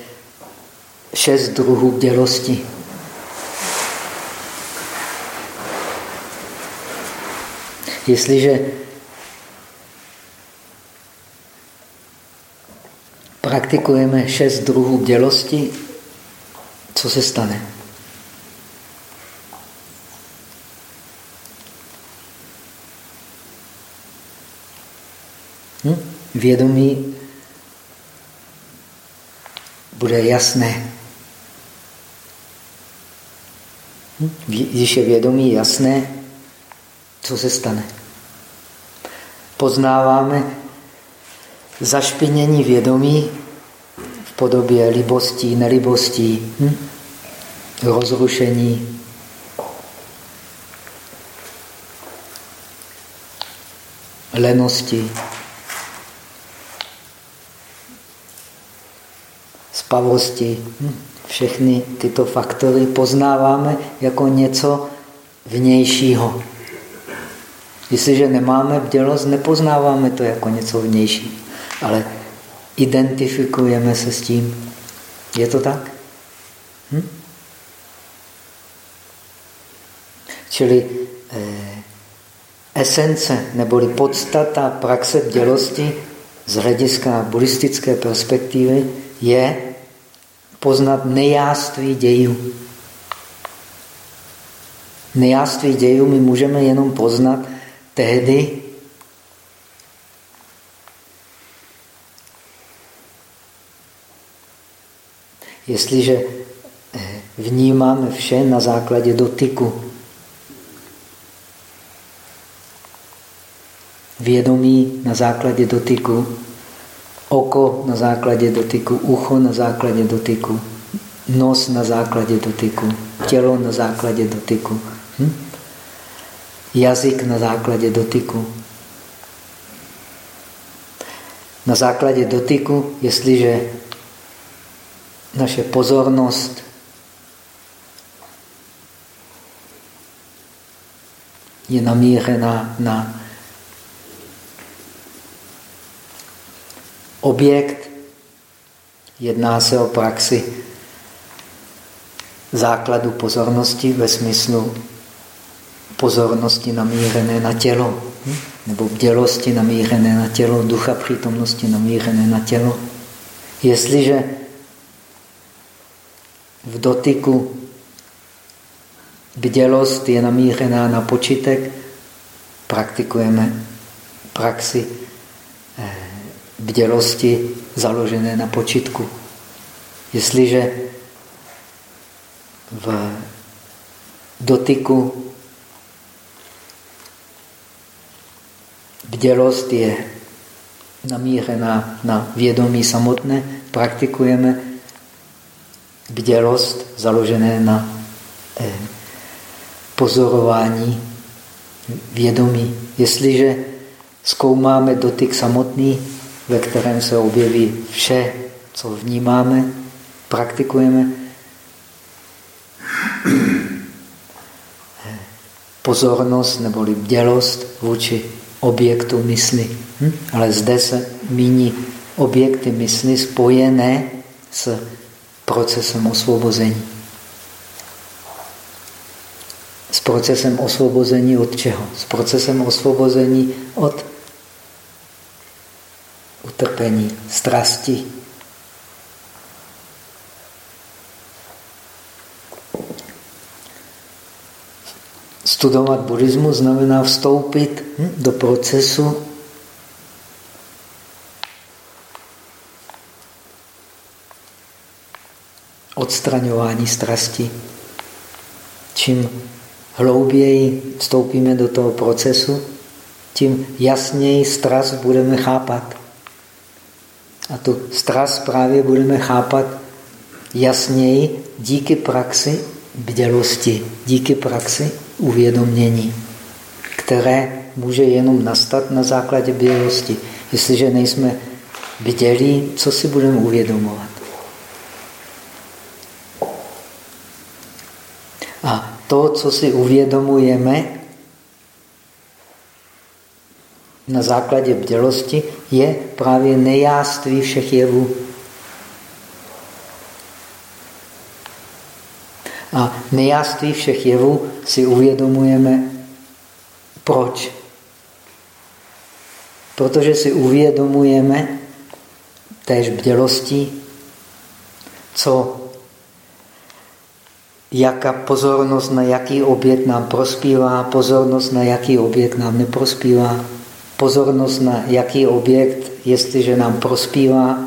šest druhů bdělosti. Jestliže praktikujeme šest druhů bdělosti, co se stane? Hm? Vědomí bude jasné. Hm? Když je vědomí jasné, co se stane? Poznáváme zašpinění vědomí podobě libostí, nelibostí, hm? rozrušení. lenosti, spavosti. Hm? Všechny tyto faktory poznáváme jako něco vnějšího. Jestliže nemáme bdělost, nepoznáváme to jako něco vnějšího. Ale identifikujeme se s tím. Je to tak? Hm? Čili eh, esence neboli podstata praxe bdělosti z hlediska buddhistické perspektivy je poznat nejáství dějů. Nejáství dějů my můžeme jenom poznat tehdy, jestliže eh, vnímáme vše na základě dotyku. Vědomí na základě dotyku, oko na základě dotyku, ucho na základě dotyku, nos na základě dotyku, tělo na základě dotyku, hm? jazyk na základě dotyku. Na základě dotyku, jestliže naše pozornost je namířena na objekt, jedná se o praxi základu pozornosti ve smyslu pozornosti namířené na tělo, hm? nebo bdělosti namířené na tělo, ducha přítomnosti namířené na tělo. Jestliže v dotyku bdělost je namířená na počítek, praktikujeme praxi eh, bdělosti založené na počítku. Jestliže v dotyku bdělost je namířená na vědomí samotné, praktikujeme bdělost založené na eh, pozorování vědomí. Jestliže zkoumáme dotyk samotný, ve kterém se objeví vše, co vnímáme, praktikujeme, eh, pozornost neboli bdělost vůči objektu mysli. Hm? Ale zde se míní objekty mysli spojené s procesem osvobození. S procesem osvobození od čeho? S procesem osvobození od utrpení, strasti. Studovat buddhismus znamená vstoupit do procesu odstraňování strasti. Čím hlouběji vstoupíme do toho procesu, tím jasněji strast budeme chápat. A tu strast právě budeme chápat jasněji díky praxi bdělosti, díky praxi uvědomění, které může jenom nastat na základě bdělosti. Jestliže nejsme bdělí, co si budeme uvědomovat? A to, co si uvědomujeme na základě bdělosti, je právě nejáství všech jevů. A nejáství všech jevů si uvědomujeme proč. Protože si uvědomujeme též bdělostí, co jaká pozornost na jaký objekt nám prospívá, pozornost na jaký objekt nám neprospívá, pozornost na jaký objekt, jestliže nám prospívá,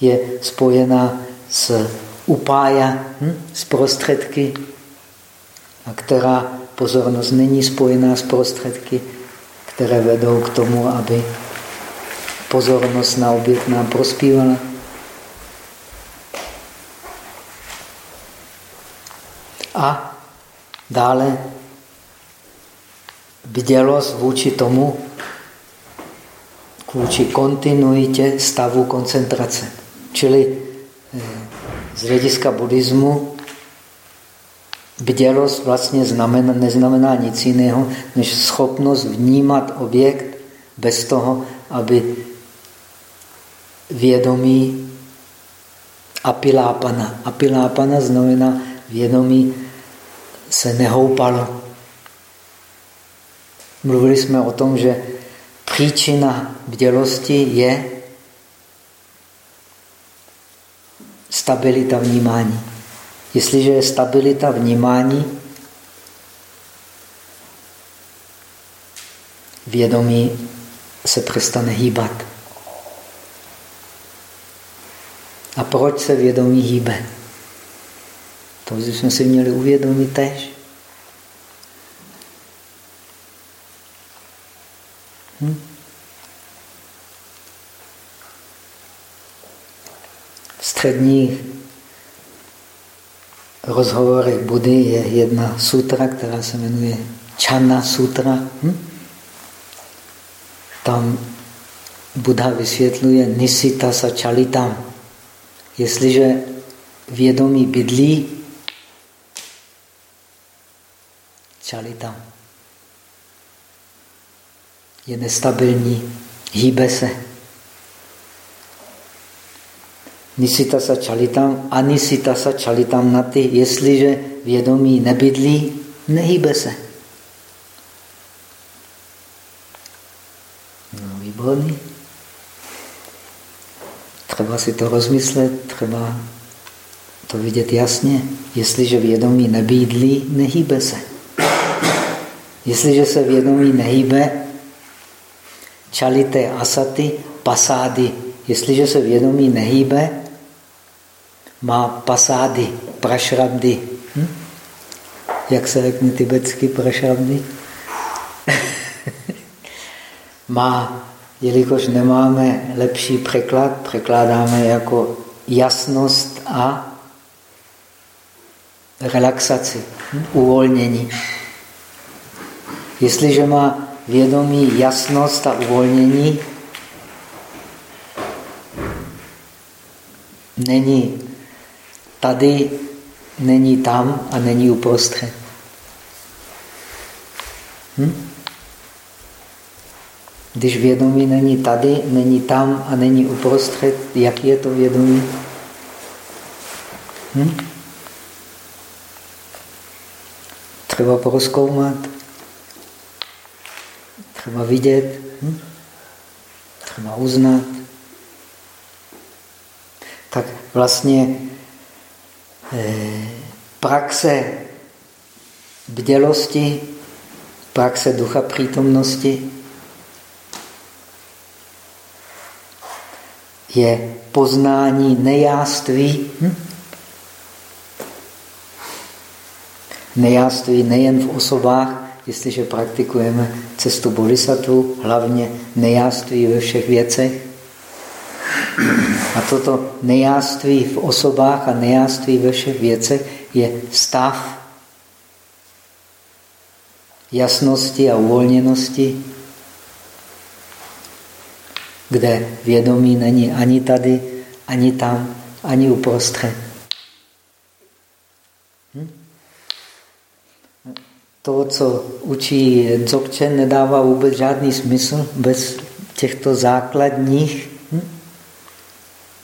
je spojena s upája, hm, s prostředky, a která pozornost není spojená s prostředky, které vedou k tomu, aby pozornost na objekt nám prospívala. A dále bdělost vůči tomu, vůči kontinuitě stavu koncentrace. Čili eh, z hlediska buddhismu bdělost vlastně znamená, neznamená nic jiného, než schopnost vnímat objekt bez toho, aby vědomí apilápana. Apilápana znamená vědomí se nehoupalo. Mluvili jsme o tom, že příčina bdělosti je stabilita vnímání. Jestliže je stabilita vnímání, vědomí se přestane hýbat. A proč se vědomí hýbe? To jsme si měli uvědomit tež. Hm? V středních rozhovorech Budy je jedna sutra, která se jmenuje Chana sutra. Hm? Tam Buddha vysvětluje Nisita sa chalitam. Jestliže vědomí bydlí, chalitam je nestabilní, hýbe se. Nisita sa chalitam, anisita sa chalitam na ty, jestliže vědomí nebydlí, nehýbe se. No, výborný. Třeba si to rozmyslet, třeba to vidět jasně. Jestliže vědomí nebýdlí, nehýbe se. Jestliže se vědomí nehýbe, čalité asaty, pasády. Jestliže se vědomí nehýbe, má pasády, prašrabdy. Hm? Jak se řekne tibetsky prašrabdy? má, jelikož nemáme lepší překlad, překládáme jako jasnost a relaxaci, hm? uvolnění. Jestliže má vědomí jasnost a uvolnění, není tady, není tam a není uprostřed. Hm? Když vědomí není tady, není tam a není uprostřed, jak je to vědomí? Hm? Třeba proskoumat, třeba vidět, hm? třeba uznat. Tak vlastně eh, praxe bdělosti, praxe ducha přítomnosti je poznání nejáství. Hm? Nejáství nejen v osobách, jestliže praktikujeme cestu bodhisattva, hlavně nejáství ve všech věcech. A toto nejáství v osobách a nejáství ve všech věcech je stav jasnosti a uvolněnosti, kde vědomí není ani tady, ani tam, ani uprostřed. To, co učí Dzogchen, nedává vůbec žádný smysl bez těchto základních hm,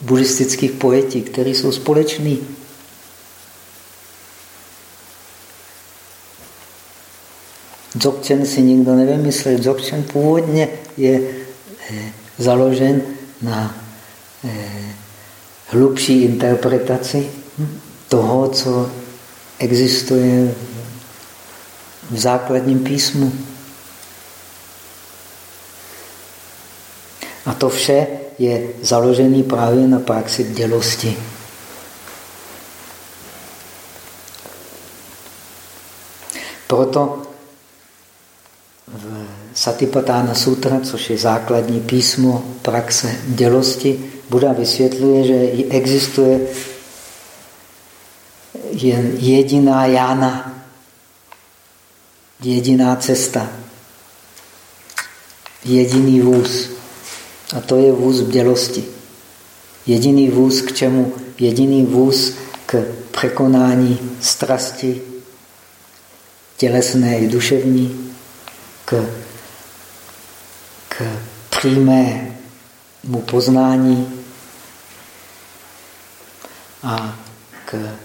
buddhistických pojetí, které jsou společné. Dzogchen si nikdo nevymyslel. Dzogchen původně je eh, založen na eh, hlubší interpretaci hm, toho, co existuje v základním písmu. A to vše je založené právě na praxi dělosti. Proto v Satipatána Sutra, což je základní písmo praxe dělosti, Buda vysvětluje, že existuje jen jediná jána, jediná cesta, jediný vůz. A to je vůz bdělosti. Jediný vůz k čemu? Jediný vůz k překonání strasti tělesné i duševní, k, k přímému poznání a k eh,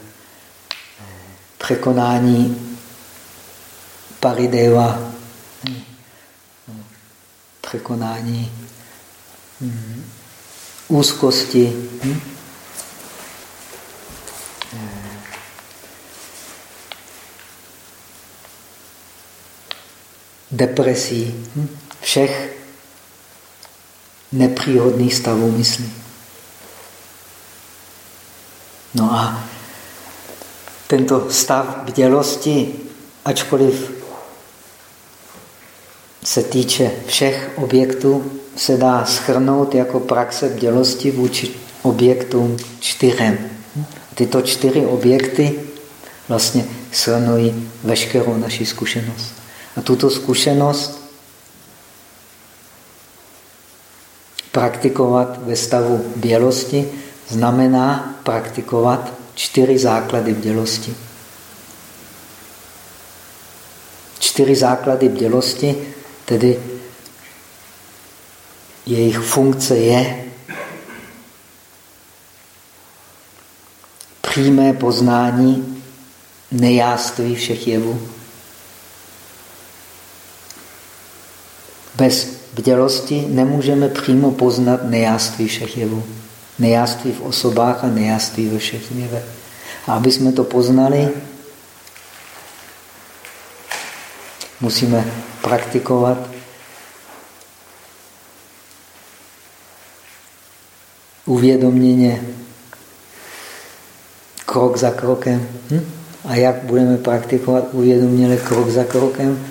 překonání parideva, překonání. Úzkosti, depresí, všech nepříhodných stavů mysli. No a tento stav bdělosti, ačkoliv se týče všech objektů, se dá schrnout jako praxe bdělosti vůči objektům čtyřem. Tyto čtyři objekty vlastně shrnují veškerou naši zkušenost. A tuto zkušenost praktikovat ve stavu bělosti znamená praktikovat čtyři základy bdělosti. Čtyři základy bdělosti, tedy jejich funkce je přímé poznání nejáství všech jevů. Bez bdělosti nemůžeme přímo poznat nejáství všech jevů. Nejáství v osobách a nejáství ve všech jevech. A aby jsme to poznali, musíme praktikovat uvědoměně krok za krokem. Hm? A jak budeme praktikovat uvědoměně krok za krokem?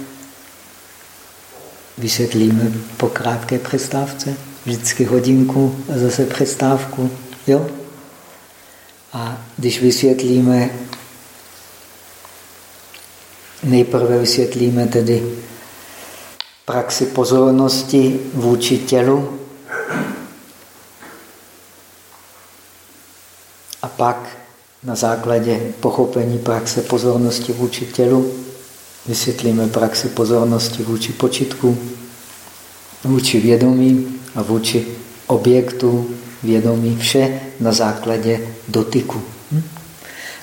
Vysvětlíme po krátké přestávce. Vždycky hodinku a zase přestávku. Jo? A když vysvětlíme, nejprve vysvětlíme tedy praxi pozornosti vůči tělu a pak na základě pochopení praxe pozornosti vůči tělu vysvětlíme praxi pozornosti vůči počitku, vůči vědomí a vůči objektu vědomí. Vše na základě dotyku. Hm?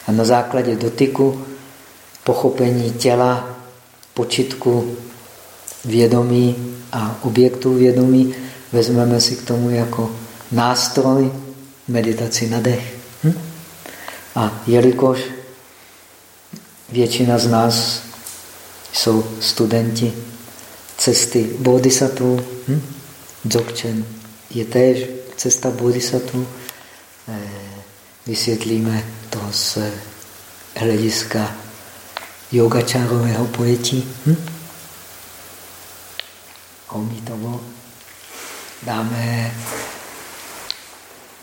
A na základě dotyku pochopení těla, počitku, vědomí a objektu vědomí vezmeme si k tomu jako nástroj meditaci na dech. Hm? A jelikož většina z nás jsou studenti cesty bodhisattva. Hm? Dzogchen je též cesta bodhisattva. Eh, vysvětlíme to z hlediska yogačárového pojetí. Hm? Omítovo. Dáme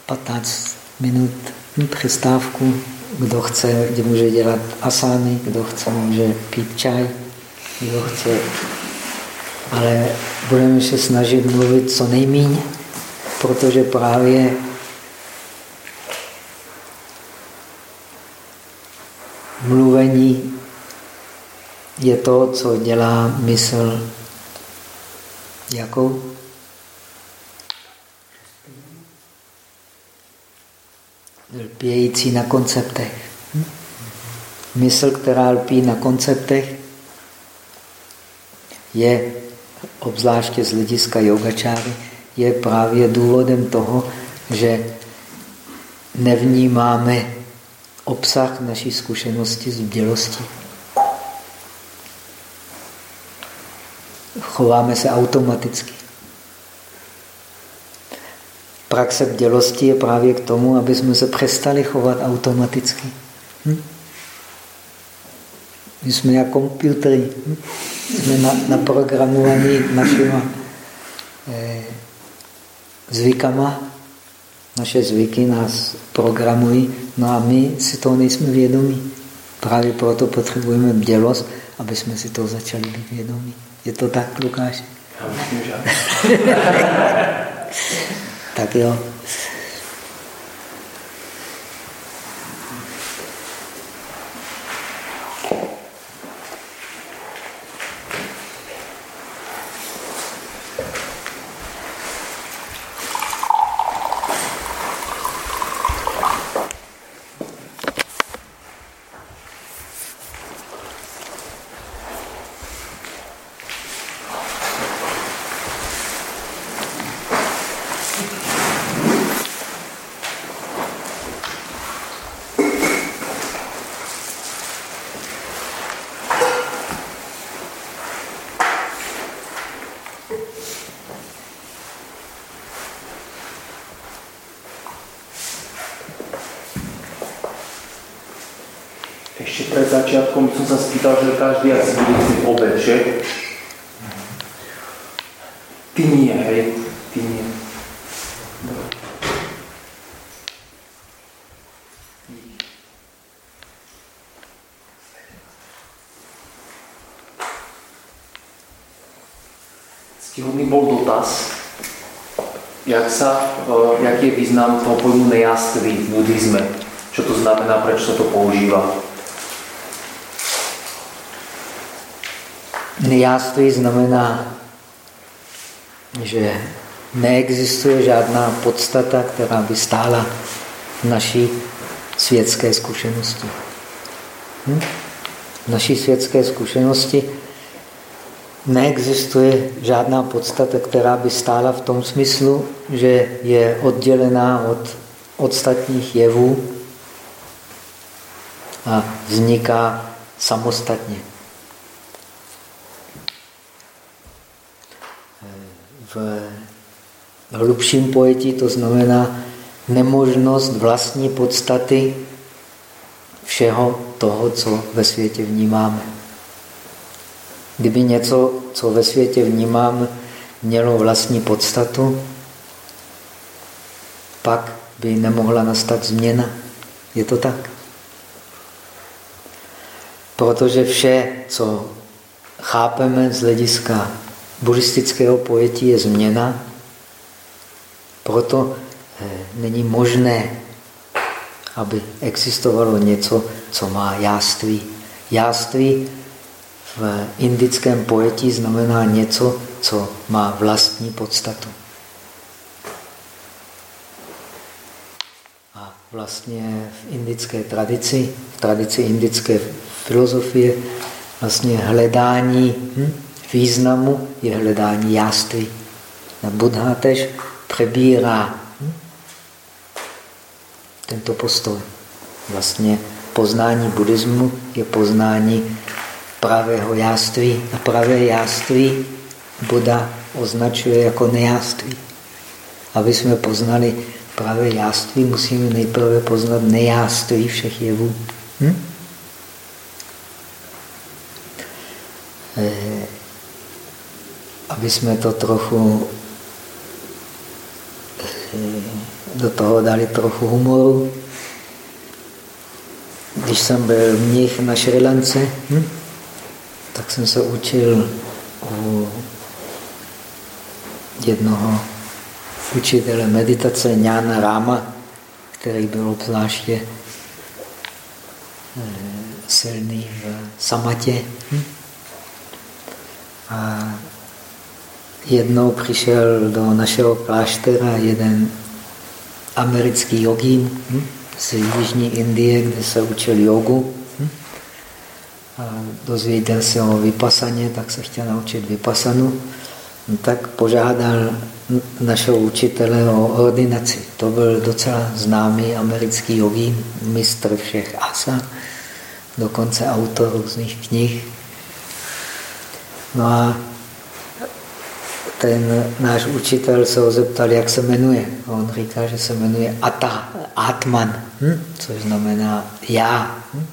15 minut hm, přestávku. Kdo chce, může dělat asány, kdo chce, může pít čaj kdo chce. Ale budeme se snažit mluvit co nejméně, protože právě mluvení je to, co dělá mysl jakou? Lpějící na konceptech. Mysl, která lpí na konceptech, je, obzvláště z hlediska yogačáry, je právě důvodem toho, že nevnímáme obsah naší zkušenosti z bdělosti. Chováme se automaticky. Praxe bdělosti je právě k tomu, aby jsme se přestali chovat automaticky. Hm? My jsme jako komputery. Hm? jsme na, naprogramovaní našima eh, zvykama. Naše zvyky nás programují, no a my si toho nejsme vědomí. Právě proto potřebujeme bdělost, aby jsme si toho začali být vědomí. Je to tak, Lukáš? tak jo.
Se spýtal, že každý asi bude si obed, že? Ty nie, hej, ty nie. Ctihodný bol dotaz, jak, sa, eh, jak je význam toho pojmu nejaství v buddhizme. Čo to znamená, proč se to používá?
Nejáství znamená, že neexistuje žádná podstata, která by stála v naší světské zkušenosti. Hm? V naší světské zkušenosti neexistuje žádná podstata, která by stála v tom smyslu, že je oddělená od ostatních jevů a vzniká samostatně. Hlubším pojetí to znamená nemožnost vlastní podstaty všeho toho, co ve světě vnímáme. Kdyby něco, co ve světě vnímám, mělo vlastní podstatu, pak by nemohla nastat změna. Je to tak. Protože vše, co chápeme z hlediska buddhistického pojetí, je změna, proto eh, není možné, aby existovalo něco, co má jáství. Jáství v indickém pojetí znamená něco, co má vlastní podstatu. A vlastně v indické tradici, v tradici indické filozofie, vlastně hledání hm, významu je hledání jáství. A Buddha tež přebírá hm, tento postoj. Vlastně poznání buddhismu je poznání pravého jáství. A pravé jáství Buda označuje jako nejáství. Aby jsme poznali pravé jáství, musíme nejprve poznat nejáství všech jevů. Hm? Aby jsme to trochu e, do toho dali trochu humoru. Když jsem byl mnich na Šrilance, hm? tak jsem se učil u jednoho učitele meditace Jnana Rama, který byl obzvláště eh, silný v samatě. Hm? A jednou přišel do našeho kláštera jeden americký jogín hm? z Jižní Indie, kde se učil jogu dozvěděl se o vypasaně, tak se chtěl naučit vypasanu, no tak požádal našeho učitele o ordinaci. To byl docela známý americký jogín, mistr všech asa, dokonce autor různých knih. No a ten náš učitel se ho zeptal, jak se jmenuje. A on říká, že se jmenuje Ata, Atman, hm? což znamená já. Hm?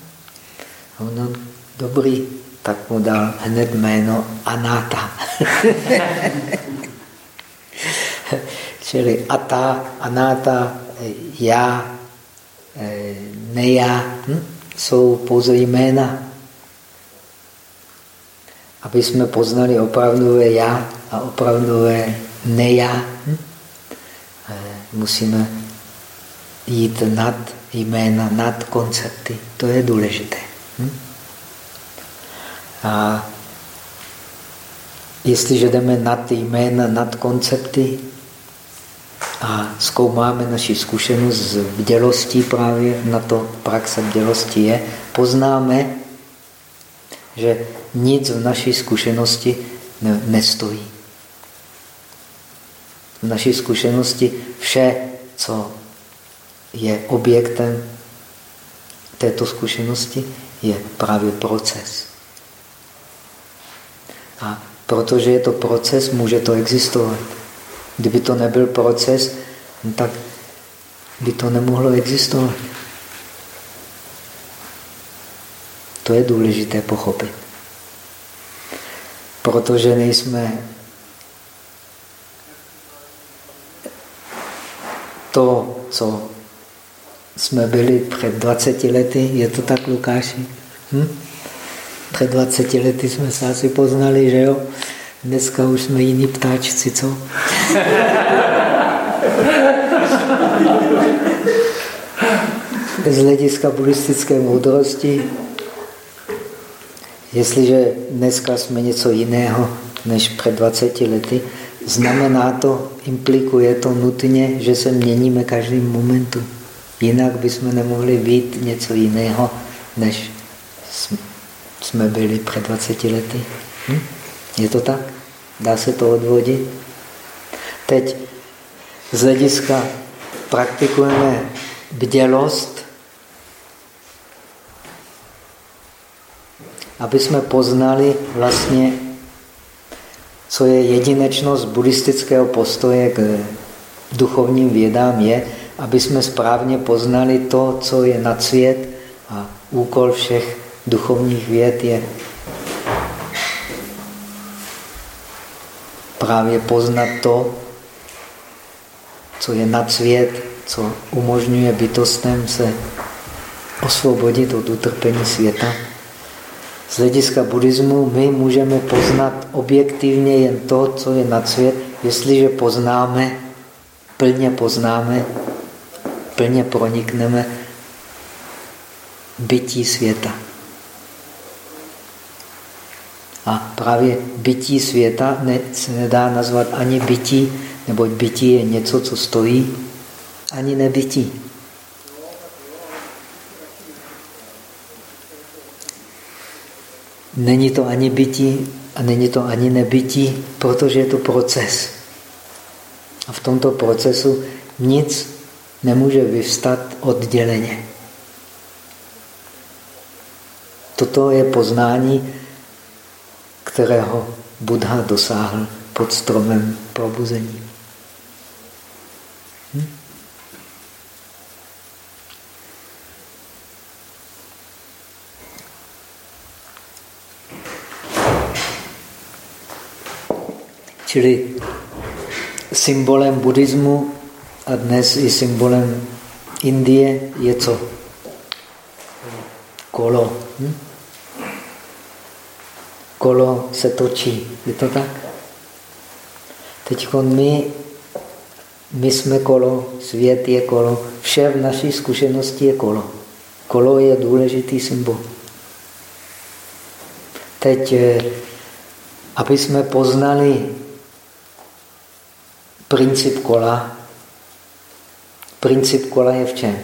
A on Dobrý, tak mu dal hned jméno Anáta. Čili Ata, Anáta, já, eh, nejá, hm? jsou pouze jména. Aby jsme poznali opravdové já a opravdové nejá, hm? Eh, musíme jít nad jména, nad koncepty. To je důležité. Hm? A jestliže jdeme nad jména, nad koncepty a zkoumáme naši zkušenost z bdělostí právě, na to praxe bdělosti je, poznáme, že nic v naší zkušenosti ne, nestojí. V naší zkušenosti vše, co je objektem této zkušenosti, je právě proces. A protože je to proces, může to existovat. Kdyby to nebyl proces, no tak by to nemohlo existovat. To je důležité pochopit. Protože nejsme to, co jsme byli před 20 lety, je to tak, Lukáši? Hm? Před 20 lety jsme se asi poznali, že jo? Dneska už jsme jiní ptáčci, co? Z hlediska buddhistické moudrosti, jestliže dneska jsme něco jiného než před 20 lety, znamená to, implikuje to nutně, že se měníme každým momentu. Jinak bychom nemohli být něco jiného, než jsme byli před 20 lety. Hm? Je to tak? Dá se to odvodit? Teď z hlediska praktikujeme bdělost, aby jsme poznali vlastně, co je jedinečnost buddhistického postoje k duchovním vědám, je, aby jsme správně poznali to, co je nad svět a úkol všech duchovních věd je právě poznat to, co je nad svět, co umožňuje bytostem se osvobodit od utrpení světa. Z hlediska buddhismu my můžeme poznat objektivně jen to, co je nad svět, jestliže poznáme, plně poznáme, plně pronikneme bytí světa. A právě bytí světa ne, se nedá nazvat ani bytí, neboť bytí je něco, co stojí, ani nebytí. Není to ani bytí a není to ani nebytí, protože je to proces. A v tomto procesu nic nemůže vyvstat odděleně. Toto je poznání, kterého Buddha dosáhl pod stromem probuzení. Čili symbolem buddhismu a dnes i symbolem Indie je co? Kolo. Hm? Kolo se točí. Je to tak? Teď my, my jsme kolo, svět je kolo, vše v naší zkušenosti je kolo. Kolo je důležitý symbol. Teď, eh, aby jsme poznali princip kola, princip kola je v čem?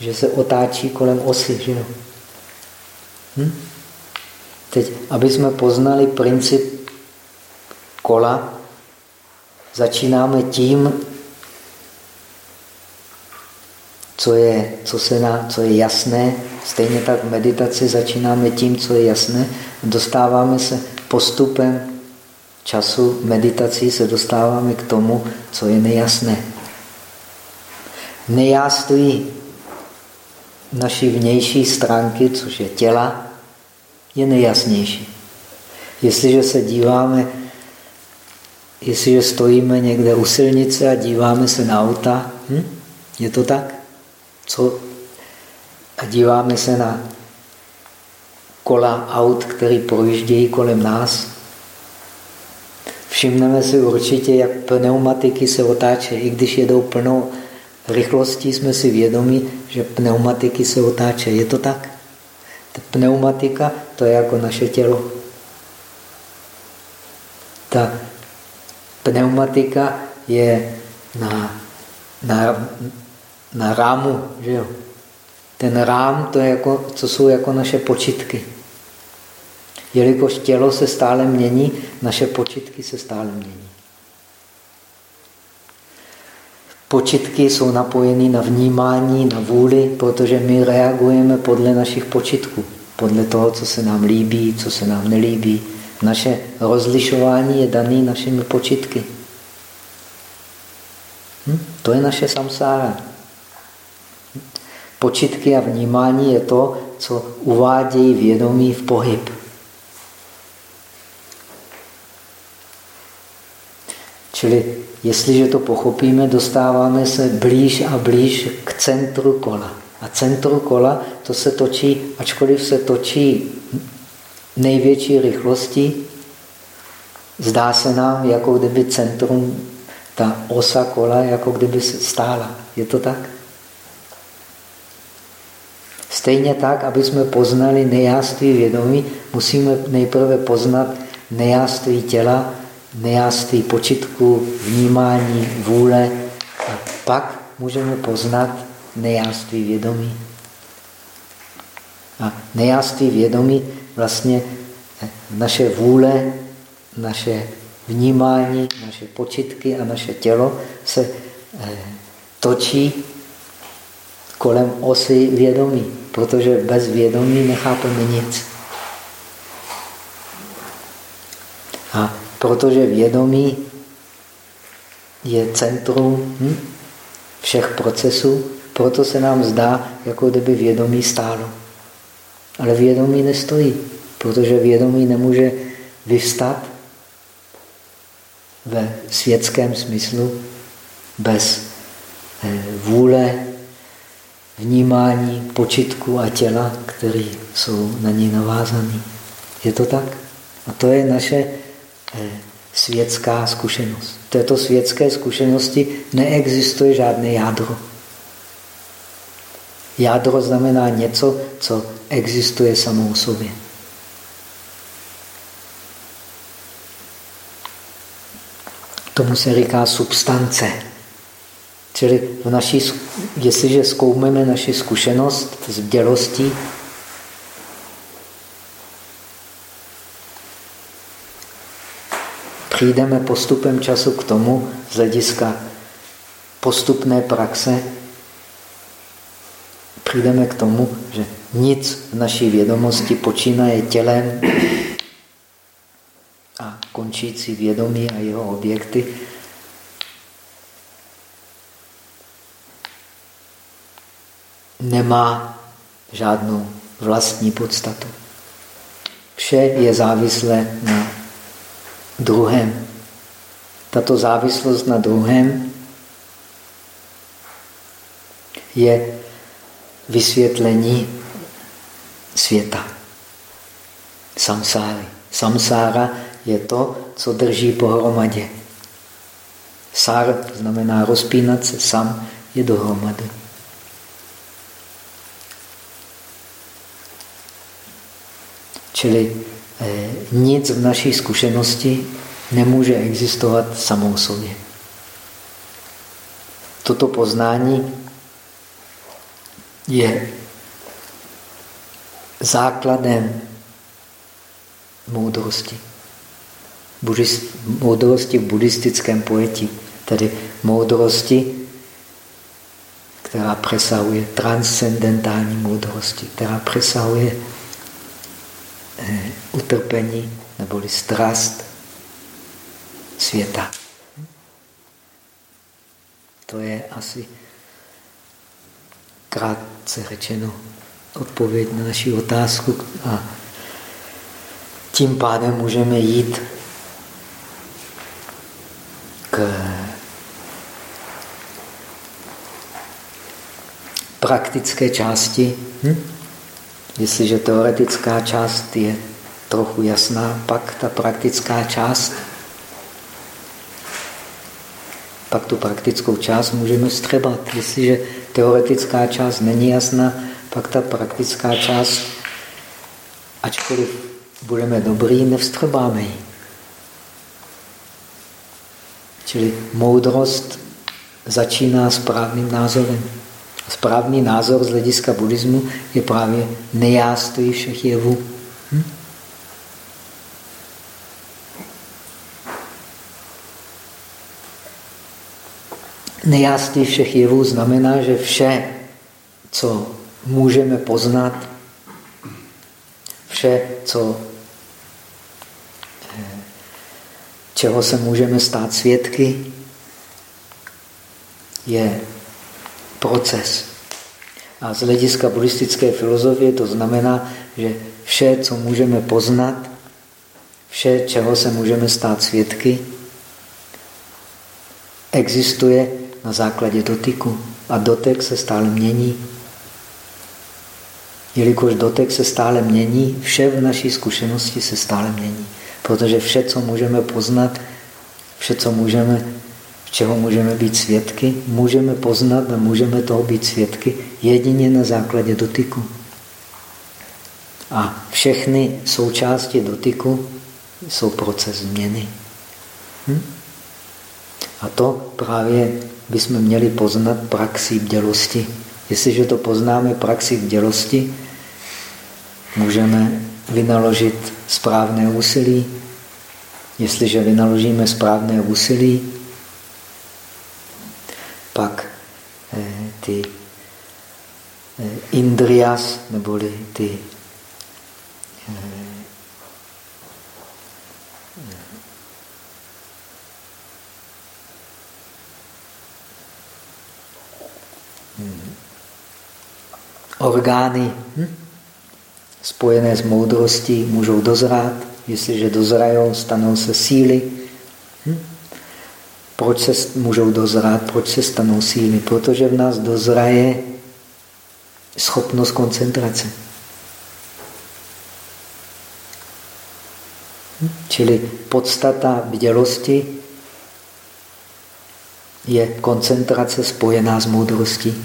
Že se otáčí kolem osy, že? Hm? Teď, aby jsme poznali princip kola, začínáme tím, co je, co, se na, co je jasné. Stejně tak v meditaci začínáme tím, co je jasné. Dostáváme se postupem času meditací se dostáváme k tomu, co je nejasné. Nejáství naší vnější stránky, což je těla, je nejasnější. Jestliže se díváme, jestliže stojíme někde u silnice a díváme se na auta, hm? je to tak? Co? A díváme se na kola aut, které projíždějí kolem nás. Všimneme si určitě, jak pneumatiky se otáčejí. I když jedou plnou rychlostí, jsme si vědomi, že pneumatiky se otáčejí. Je to tak? Ta pneumatika to je jako naše tělo. Ta pneumatika je na, na, na rámu, že jo? Ten rám, to je jako, co jsou jako naše počitky. Jelikož tělo se stále mění, naše počitky se stále mění. Počitky jsou napojeny na vnímání, na vůli, protože my reagujeme podle našich počitků, podle toho, co se nám líbí, co se nám nelíbí. Naše rozlišování je dané našimi počitky. Hm? To je naše samsára. Počitky a vnímání je to, co uvádějí vědomí v pohyb. Čili jestliže to pochopíme, dostáváme se blíž a blíž k centru kola. A centru kola to se točí, ačkoliv se točí největší rychlosti, zdá se nám, jako kdyby centrum, ta osa kola, jako kdyby se stála. Je to tak? Stejně tak, aby jsme poznali nejáství vědomí, musíme nejprve poznat nejáství těla, nejáství počitku, vnímání, vůle a pak můžeme poznat nejáství vědomí. A nejáství vědomí vlastně eh, naše vůle, naše vnímání, naše počitky a naše tělo se eh, točí kolem osy vědomí, protože bez vědomí nechápeme nic. A protože vědomí je centrum hm, všech procesů, proto se nám zdá, jako kdyby vědomí stálo. Ale vědomí nestojí, protože vědomí nemůže vyvstat ve světském smyslu bez eh, vůle, vnímání, počitku a těla, které jsou na ní navázané. Je to tak? A to je naše světská zkušenost. V této světské zkušenosti neexistuje žádné jádro. Jádro znamená něco, co existuje samou sobě. Tomu se říká substance. Čili v naší, jestliže zkoumeme naši zkušenost s dělostí, přijdeme postupem času k tomu, z hlediska postupné praxe, přijdeme k tomu, že nic v naší vědomosti počínaje tělem a končící vědomí a jeho objekty nemá žádnou vlastní podstatu. Vše je závislé na druhém. Tato závislost na druhém je vysvětlení světa. Samsáry. Samsára je to, co drží pohromadě. Sár znamená rozpínat se, sam je dohromady. Čili nic v naší zkušenosti nemůže existovat samou sobě. Toto poznání je základem moudrosti. Buddhist, moudrosti v buddhistickém pojetí, tedy moudrosti, která přesahuje transcendentální moudrosti, která přesahuje eh, utrpení neboli strast světa. To je asi krátce řečeno odpověď na naši otázku a tím pádem můžeme jít k praktické části. Hm? Jestliže teoretická část je trochu jasná, pak ta praktická část, pak tu praktickou část můžeme střebat. Jestliže teoretická část není jasná, pak ta praktická část, ačkoliv budeme dobrý, nevstřebáme ji. Čili moudrost začíná správným názorem. Správný názor z hlediska buddhismu je právě nejáství všech jevů. Hm? Nejáství všech jevů znamená, že vše, co můžeme poznat, vše, co, eh, čeho se můžeme stát svědky, je proces. A z hlediska buddhistické filozofie to znamená, že vše, co můžeme poznat, vše, čeho se můžeme stát svědky, existuje na základě dotyku. A dotek se stále mění. Jelikož dotek se stále mění, vše v naší zkušenosti se stále mění. Protože vše, co můžeme poznat, vše, co můžeme, čeho můžeme být svědky, můžeme poznat a můžeme toho být svědky jedině na základě dotyku. A všechny součásti dotyku jsou proces změny. Hm? A to právě bychom měli poznat praxi bdělosti. Jestliže to poznáme praxi bdělosti, můžeme vynaložit správné úsilí. Jestliže vynaložíme správné úsilí, pak eh, ty eh, indrias, neboli ty eh, orgány hm? spojené s moudrostí můžou dozrát. Jestliže dozrajou, stanou se síly. Proč se můžou dozrát? Proč se stanou síly? Protože v nás dozraje schopnost koncentrace. Čili podstata bdělosti je koncentrace spojená s moudrostí.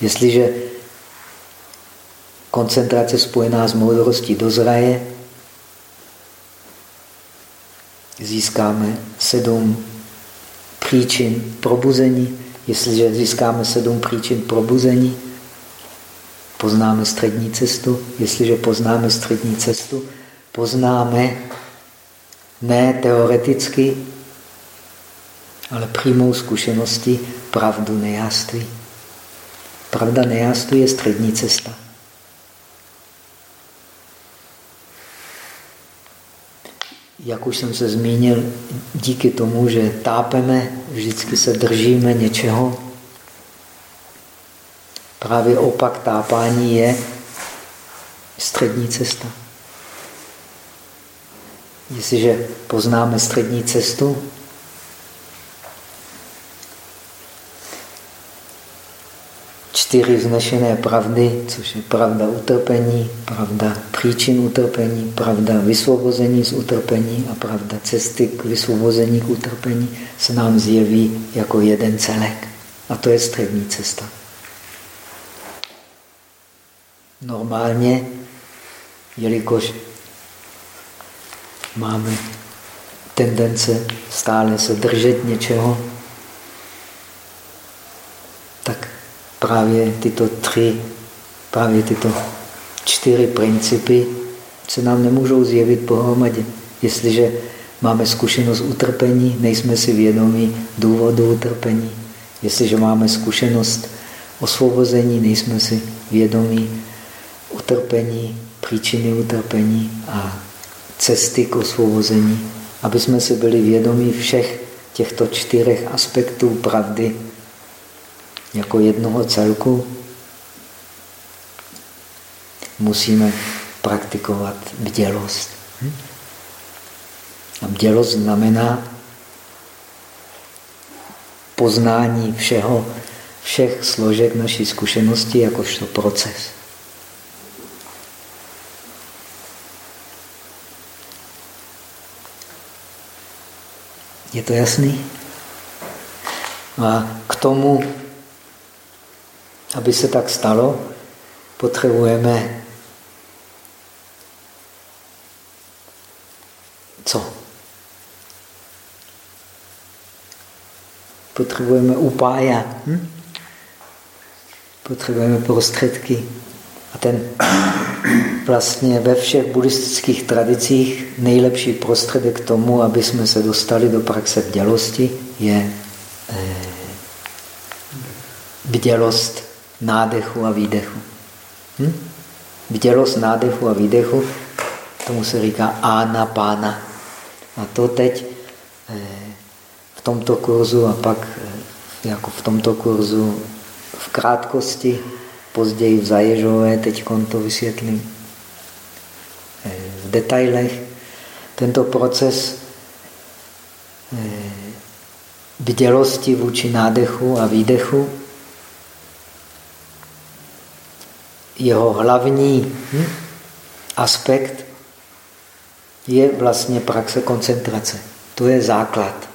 Jestliže koncentrace spojená s moudrostí dozraje, získáme sedm příčin probuzení. Jestliže získáme sedm příčin probuzení, poznáme střední cestu. Jestliže poznáme střední cestu, poznáme ne teoreticky, ale přímou zkušeností pravdu nejáství. Pravda nejáství je střední cesta. Jak už jsem se zmínil, díky tomu, že tápeme, vždycky se držíme něčeho. Právě opak tápání je střední cesta. Jestliže poznáme střední cestu, čtyři vznešené pravdy, což je pravda utrpení, pravda příčin utrpení, pravda vysvobození z utrpení a pravda cesty k vysvobození k utrpení, se nám zjeví jako jeden celek. A to je střední cesta. Normálně, jelikož máme tendence stále se držet něčeho, tak právě tyto tři, právě tyto čtyři principy se nám nemůžou zjevit pohromadě. Jestliže máme zkušenost utrpení, nejsme si vědomi důvodu utrpení. Jestliže máme zkušenost osvobození, nejsme si vědomi utrpení, příčiny utrpení a cesty k osvobození. Aby jsme si byli vědomi všech těchto čtyřech aspektů pravdy, jako jednoho celku, musíme praktikovat bdělost. Hm? A bdělost znamená poznání všeho, všech složek naší zkušenosti jakožto proces. Je to jasný? A k tomu aby se tak stalo, potřebujeme co? Potřebujeme upája. Hm? Potřebujeme prostředky. A ten vlastně ve všech buddhistických tradicích nejlepší prostředek k tomu, aby jsme se dostali do praxe vdělosti, je eh, bdělost nádechu a výdechu. Hm? Bdělost nádechu a výdechu, tomu se říká ána pána. A to teď eh, v tomto kurzu a pak eh, jako v tomto kurzu v krátkosti později v Zaježové, teď to vysvětlím eh, v detailech. Tento proces bdělosti vůči nádechu a výdechu jeho hlavní hm, aspekt je vlastně praxe koncentrace. To je základ.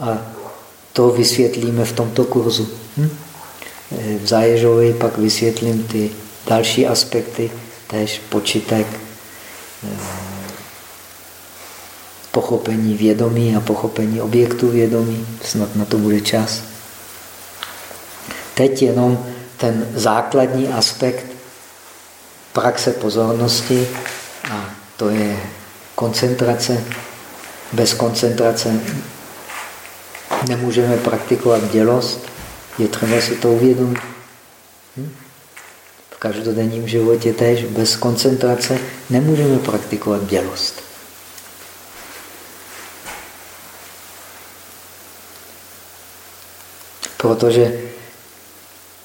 A to vysvětlíme v tomto kurzu. Hm? V Záježovi pak vysvětlím ty další aspekty, tež počitek, eh, pochopení vědomí a pochopení objektu vědomí. Snad na to bude čas. Teď jenom ten základní aspekt praxe pozornosti a to je koncentrace. Bez koncentrace nemůžeme praktikovat dělost, je třeba si to uvědomit. Hm? V každodenním životě tež bez koncentrace nemůžeme praktikovat dělost. Protože,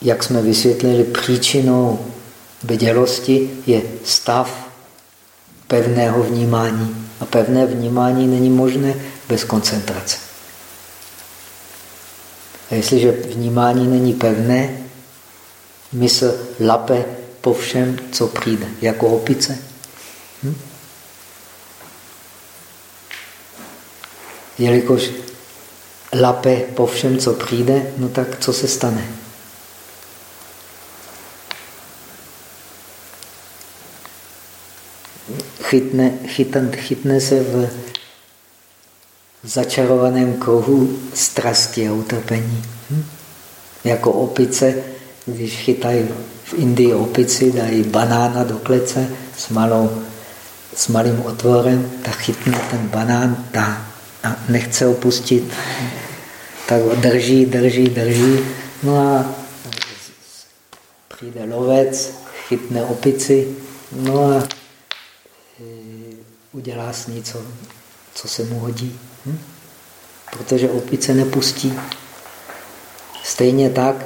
jak jsme vysvětlili, příčinou bdělosti je stav pevného vnímání. A pevné vnímání není možné bez koncentrace. A jestliže vnímání není pevné, mysl lape po všem, co přijde, jako opice. Hm? Jelikož lape po všem, co přijde, no tak co se stane? Chytne, chytne, chytne se v začarovaném kruhu strasti a utrpení. Hm? Jako opice, když chytají v Indii opici, dají banána do klece s, malou, s malým otvorem, tak chytne ten banán ta, a nechce opustit. Tak drží, drží, drží. No a přijde lovec, chytne opici, no a udělá s ní, co, co se mu hodí. Hm? Protože opice nepustí. Stejně tak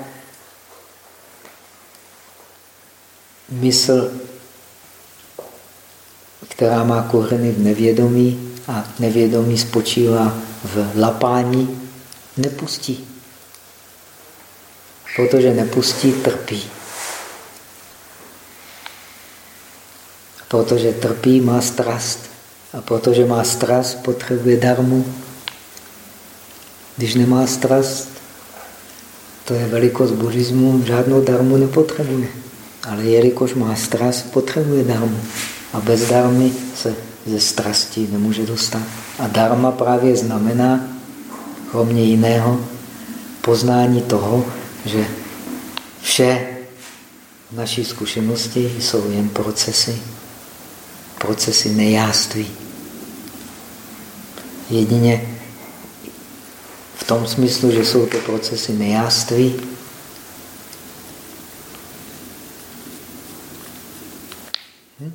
mysl, která má kořeny v nevědomí a nevědomí spočívá v lapání, nepustí. Protože nepustí, trpí. Protože trpí, má strast. A protože má strast, potřebuje darmu. Když nemá strast, to je velikost buddhismu, žádnou darmu nepotřebuje. Ale jelikož má strast, potřebuje darmu. A bez darmy se ze strasti nemůže dostat. A dharma právě znamená, kromě jiného, poznání toho, že vše v naší zkušenosti jsou jen procesy, procesy nejáství. Jedině v tom smyslu, že jsou to procesy nejáství, hm?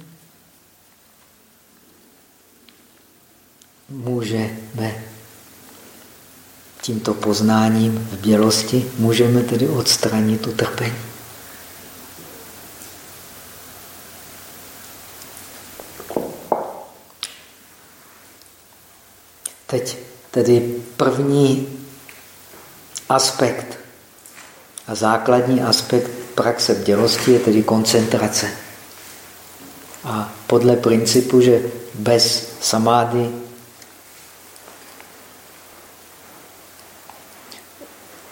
můžeme tímto poznáním v bělosti můžeme tedy odstranit utrpení. Teď tedy první aspekt a základní aspekt praxe bdělosti je tedy koncentrace. A podle principu, že bez samády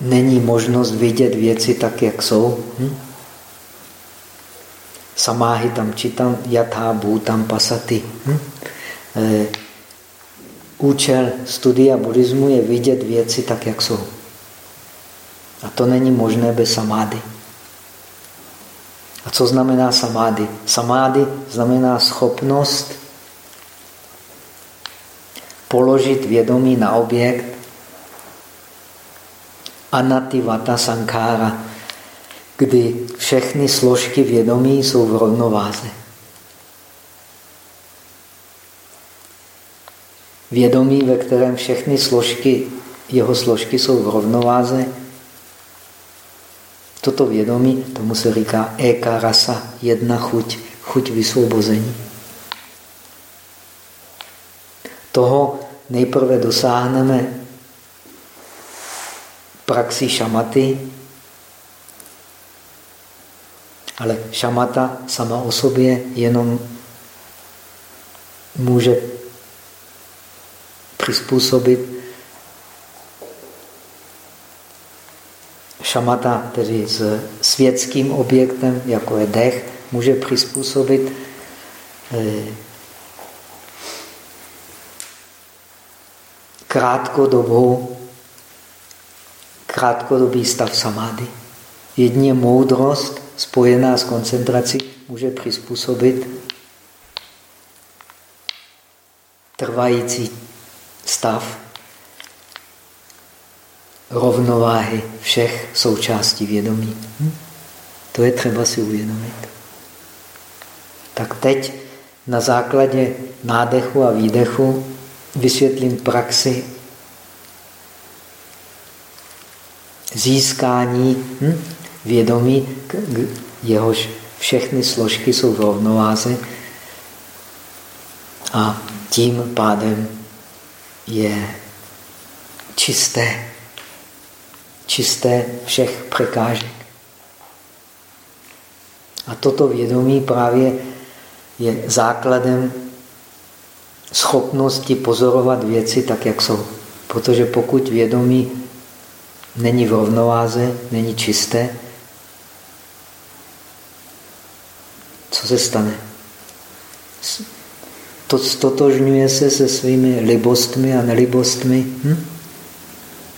není možnost vidět věci tak, jak jsou. Hm? Samáhy tam čitam, jatá tam pasaty. Hm? E, účel studia buddhismu je vidět věci tak, jak jsou. A to není možné bez samády. A co znamená samády? Samády znamená schopnost položit vědomí na objekt anativata sankára, kdy všechny složky vědomí jsou v rovnováze. Vědomí, ve kterém všechny složky, jeho složky jsou v rovnováze, Toto vědomí, tomu se říká eka rasa, jedna chuť, chuť vysvobození. Toho nejprve dosáhneme praxi šamaty, ale šamata sama o sobě jenom může přizpůsobit šamata, tedy s světským objektem, jako je dech, může přizpůsobit eh, krátkodobou, krátkodobý stav samády. Jedně moudrost spojená s koncentrací může přizpůsobit trvající stav rovnováhy všech součástí vědomí. Hm? To je třeba si uvědomit. Tak teď na základě nádechu a výdechu vysvětlím praxi získání hm, vědomí, jehož všechny složky jsou v rovnováze a tím pádem je čisté, čisté všech překážek. A toto vědomí právě je základem schopnosti pozorovat věci tak, jak jsou. Protože pokud vědomí není v rovnováze, není čisté, co se stane? To stotožňuje se se svými libostmi a nelibostmi, hm?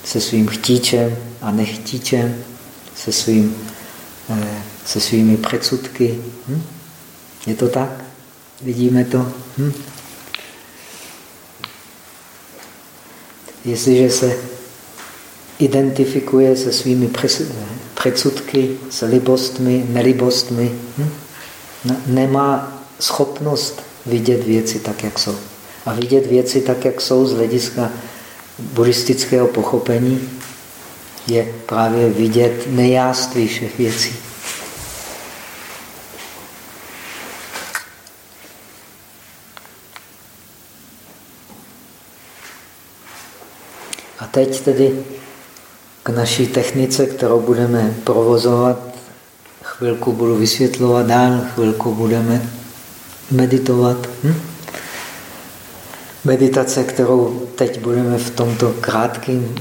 se svým chtíčem a nechtíčem, se, svým, eh, se svými předsudky. Hm? Je to tak? Vidíme to? Hm? Jestliže se identifikuje se svými předsudky, s libostmi, nelibostmi, hm? nemá schopnost vidět věci tak, jak jsou. A vidět věci tak, jak jsou z hlediska buddhistického pochopení je právě vidět nejáství všech věcí. A teď tedy k naší technice, kterou budeme provozovat. Chvilku budu vysvětlovat dál, chvilku budeme meditovat. Hm? Meditace, kterou teď budeme v tomto krátkém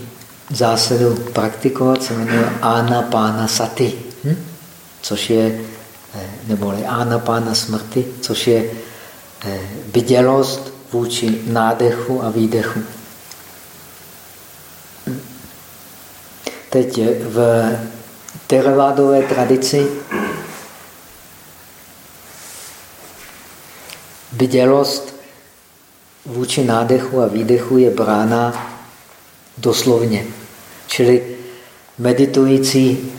zásadu praktikovat, se jmenuje Pána Sati, hm? což je, eh, neboli Pána smrti, což je eh, vidělost vůči nádechu a výdechu. Teď v teravádové tradici Vidělost vůči nádechu a výdechu je brána doslovně. Čili meditující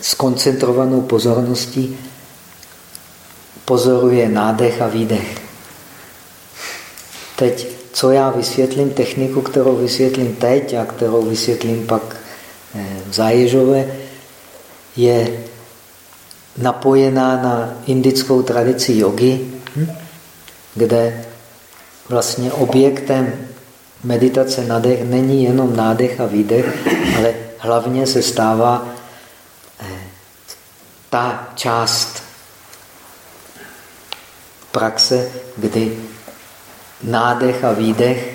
s koncentrovanou pozorností pozoruje nádech a výdech. Teď, co já vysvětlím, techniku, kterou vysvětlím teď a kterou vysvětlím pak v Záježové je napojená na indickou tradici jogy, hm, kde vlastně objektem meditace na dech není jenom nádech a výdech, ale hlavně se stává eh, ta část praxe, kdy nádech a výdech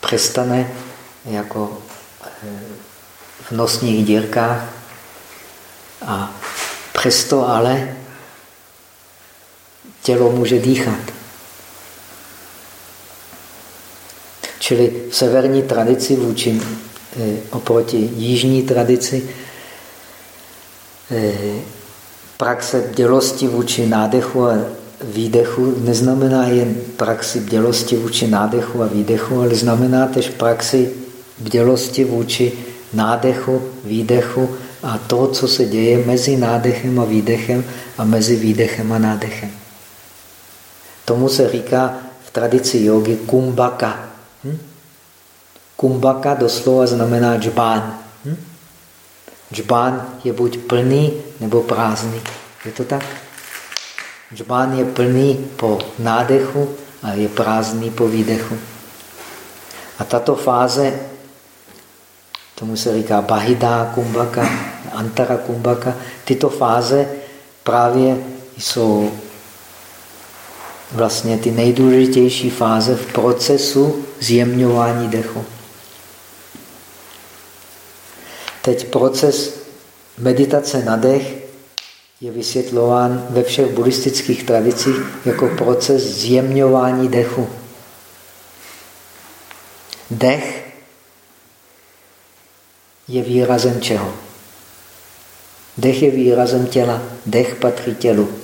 přestane jako nosních dírkách a přesto ale tělo může dýchat. Čili v severní tradici vůči eh, oproti jižní tradici eh, praxe bdělosti vůči nádechu a výdechu neznamená jen praxi bdělosti vůči nádechu a výdechu, ale znamená tež praxi bdělosti vůči nádechu, výdechu a to, co se děje mezi nádechem a výdechem a mezi výdechem a nádechem. Tomu se říká v tradici jogy kumbaka. Hm? Kumbaka doslova znamená džbán. Hm? Džbán je buď plný nebo prázdný. Je to tak? Džbán je plný po nádechu a je prázdný po výdechu. A tato fáze, tomu se říká Bahidá kumbaka, Antara kumbaka, tyto fáze právě jsou vlastně ty nejdůležitější fáze v procesu zjemňování dechu. Teď proces meditace na dech je vysvětlován ve všech buddhistických tradicích jako proces zjemňování dechu. Dech je výrazem čeho? Dech je výrazem těla. Dech patří tělu.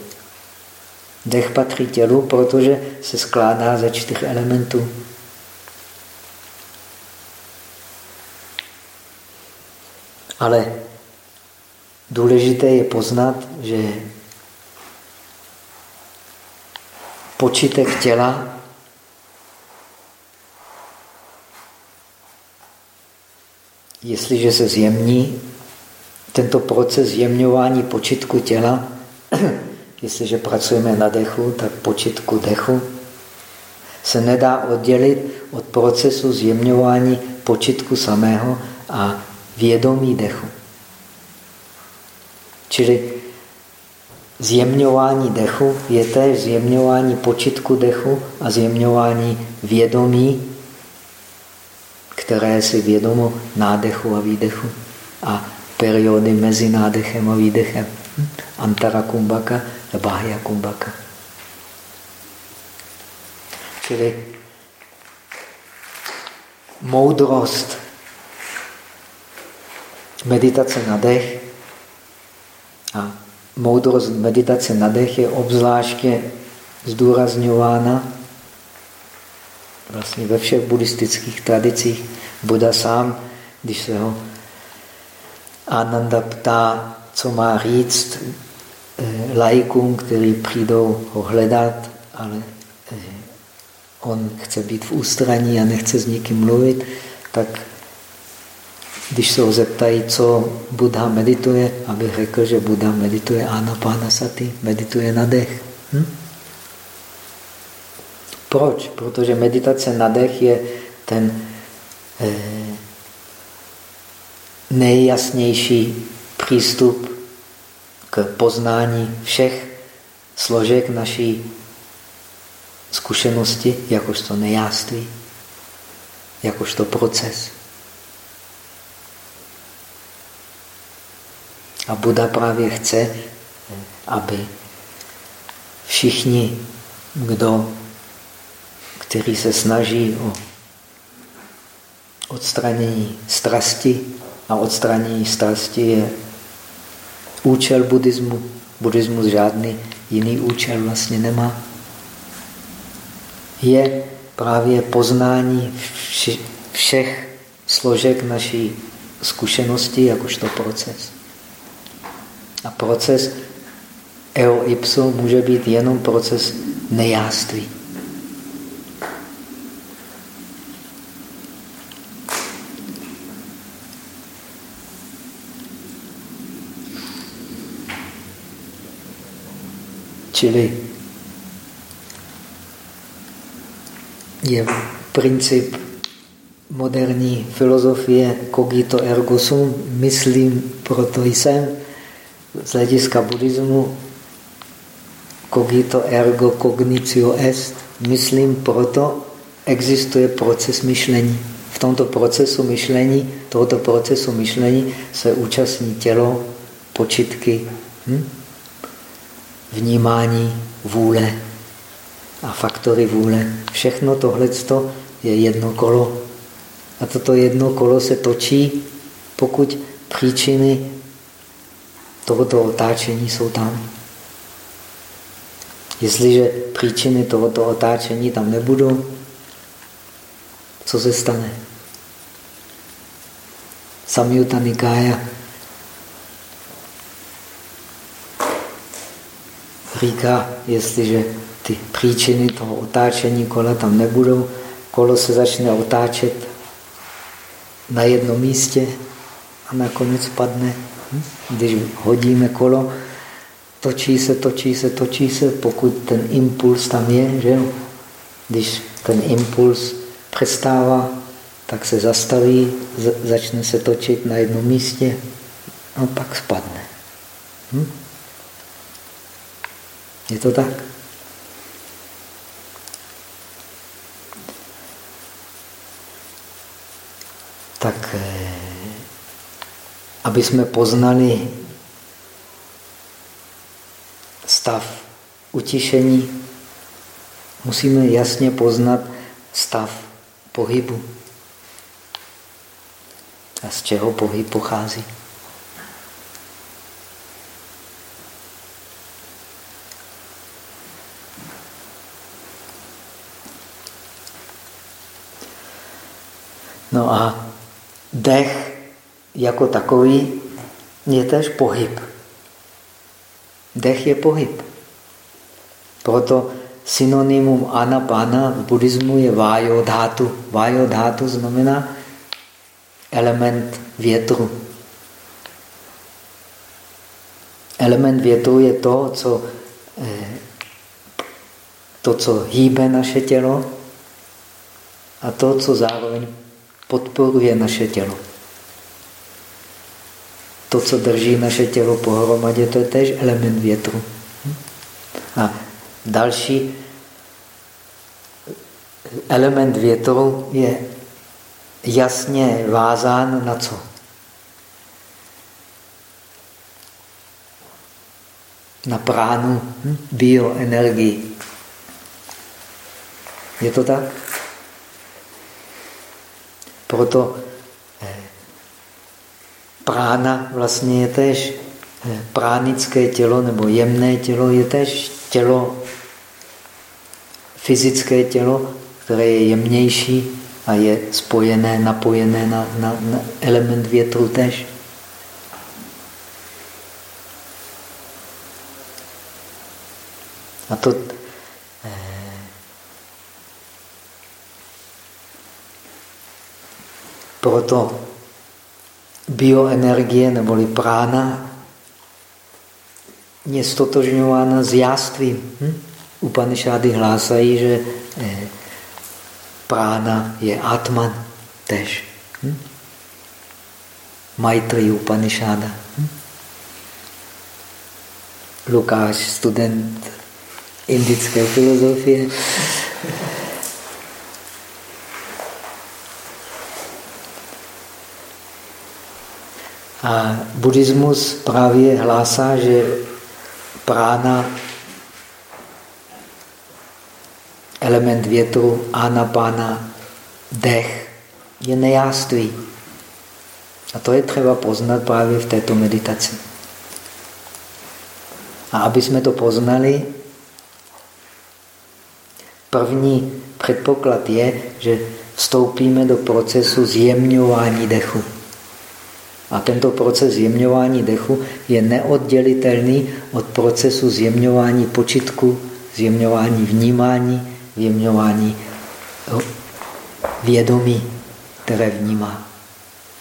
Dech patří tělu, protože se skládá ze čtyř elementů. Ale důležité je poznat, že počítek těla jestliže se zjemní, tento proces zjemňování počitku těla, jestliže pracujeme na dechu, tak počitku dechu, se nedá oddělit od procesu zjemňování počitku samého a vědomí dechu. Čili zjemňování dechu je též zjemňování počitku dechu a zjemňování vědomí, které si vědomo nádechu a výdechu a periody mezi nádechem a výdechem. Antara kumbaka a bahya kumbaka. Čili moudrost meditace na dech a moudrost meditace na dech je obzvláště zdůrazňována vlastně ve všech buddhistických tradicích. Buda sám, když se ho Ananda ptá, co má říct eh, lajkům, kteří přijdou ho hledat, ale eh, on chce být v ústraní a nechce s nikým mluvit, tak když se ho zeptají, co Buddha medituje, aby řekl, že Buddha medituje Anapanasati, medituje na dech. Hm? Proč? Protože meditace na dech je ten eh, nejjasnější přístup k poznání všech složek naší zkušenosti, jakožto nejáství, jakožto proces. A Buda právě chce, aby všichni, kdo, kteří se snaží o odstranění strasti, a odstranění strasti je účel buddhismu. Buddhismus žádný jiný účel vlastně nemá. Je právě poznání všech složek naší zkušenosti jakožto proces. A proces eo ipso může být jenom proces nejáství. Čili je princip moderní filozofie cogito ergo sum, myslím, proto jsem, z hlediska buddhismu cogito ergo cognitio est, myslím, proto existuje proces myšlení. V tomto procesu myšlení, tohoto procesu myšlení se účastní tělo, počitky, hm? Vnímání, vůle a faktory vůle. Všechno tohle je jedno kolo. A toto jedno kolo se točí, pokud příčiny tohoto otáčení jsou tam. Jestliže příčiny tohoto otáčení tam nebudou, co se stane? Samyutta Nikaya říká, jestliže ty příčiny toho otáčení kola tam nebudou. Kolo se začne otáčet na jednom místě a nakonec padne. Hm? Když hodíme kolo, točí se, točí se, točí se, pokud ten impuls tam je, že? Když ten impuls přestává, tak se zastaví, začne se točit na jednom místě a pak spadne. Hm? Je to tak? Tak, eh, aby jsme poznali stav utišení, musíme jasně poznat stav pohybu. A z čeho pohyb pochází? No a dech jako takový je tež pohyb. Dech je pohyb. Proto synonymum anapana v buddhismu je vajodhátu. Vajodhátu znamená element větru. Element větru je to, co, eh, to, co hýbe naše tělo a to, co zároveň podporuje naše tělo. To, co drží naše tělo pohromadě, to je tež element větru. A další element větru je jasně vázán na co? Na pránu, hm? bioenergii. Je to tak? Proto eh, prána vlastně je tež eh, pránické tělo nebo jemné tělo je tež tělo, fyzické tělo, které je jemnější a je spojené, napojené na, na, na element větru tež. A to Proto bioenergie neboli prána je stotožňována s jástvím. Hm? Upanešády hlásají, že eh, prána je atman tež. Hm? Maitri Upanishada. Hm? Lukáš, student indické filozofie, A buddhismus právě hlásá, že prána, element větru, anapána, dech, je nejáství. A to je třeba poznat právě v této meditaci. A aby jsme to poznali, první předpoklad je, že vstoupíme do procesu zjemňování dechu. A tento proces zjemňování dechu je neoddělitelný od procesu zjemňování počitku, zjemňování vnímání, zjemňování vědomí, které vnímá.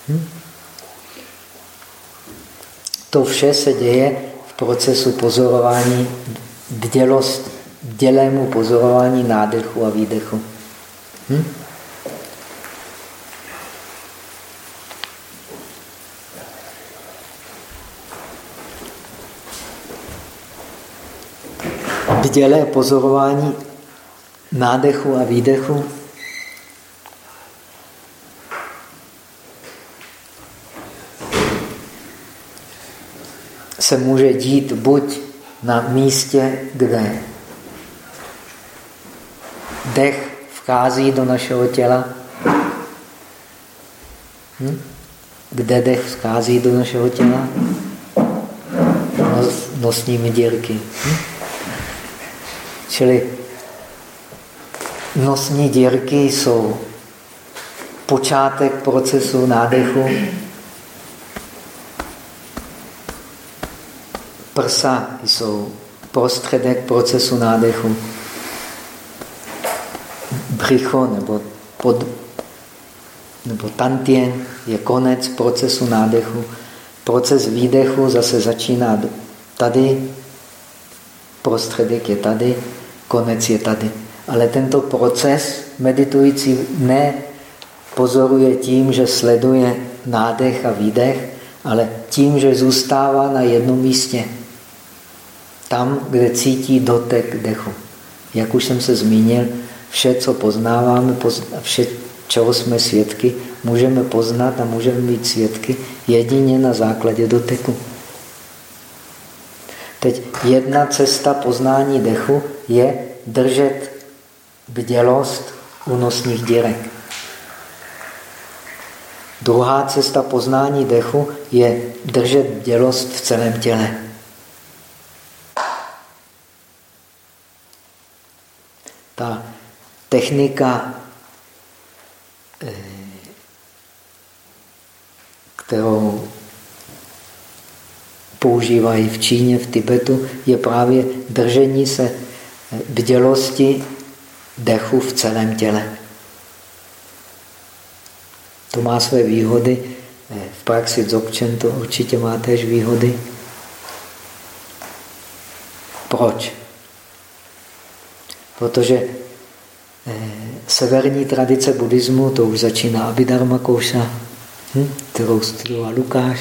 Hm? To vše se děje v procesu pozorování bdělost, bdělému pozorování nádechu a výdechu. Hm? Bdělé pozorování nádechu a výdechu se může dít buď na místě, kde dech vchází do našeho těla, hm? kde dech vchází do našeho těla, nos, nosními dírky. Hm? Čili nosní dírky jsou počátek procesu nádechu. Prsa jsou prostředek procesu nádechu. břicho nebo, pod, nebo tantien je konec procesu nádechu. Proces výdechu zase začíná tady, prostředek je tady, konec je tady. Ale tento proces meditující ne pozoruje tím, že sleduje nádech a výdech, ale tím, že zůstává na jednom místě. Tam, kde cítí dotek dechu. Jak už jsem se zmínil, vše, co poznáváme, vše, čeho jsme svědky, můžeme poznat a můžeme být svědky jedině na základě doteku. Teď jedna cesta poznání dechu je držet bdělost únosních dírek. Druhá cesta poznání dechu je držet bdělost v celém těle. Ta technika, eh, kterou používají v Číně, v Tibetu, je právě držení se bdělosti dechu v celém těle. To má své výhody. V praxi dzogchen to určitě má též výhody. Proč? Protože eh, severní tradice buddhismu, to už začíná Abhidharma Kouša, hm, kterou studoval Lukáš.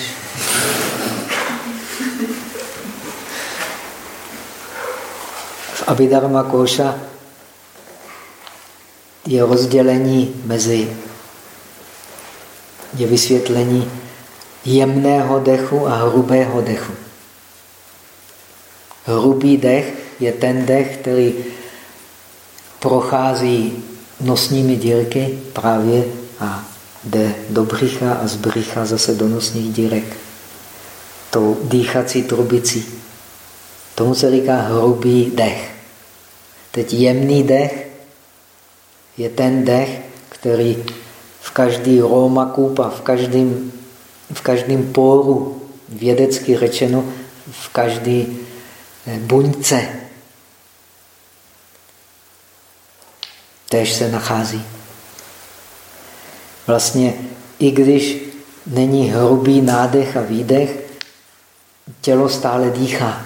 Abhidharma Kouša je rozdělení mezi je vysvětlení jemného dechu a hrubého dechu. Hrubý dech je ten dech, který prochází nosními dírky právě a jde do břicha a z břicha zase do nosních dírek. Tou dýchací trubicí. Tomu se říká hrubý dech. Teď jemný dech je ten dech, který v každý rómakup a v každém, v každém poru, vědecky řečeno, v každé eh, buňce. Tež se nachází. Vlastně, i když není hrubý nádech a výdech, tělo stále dýchá.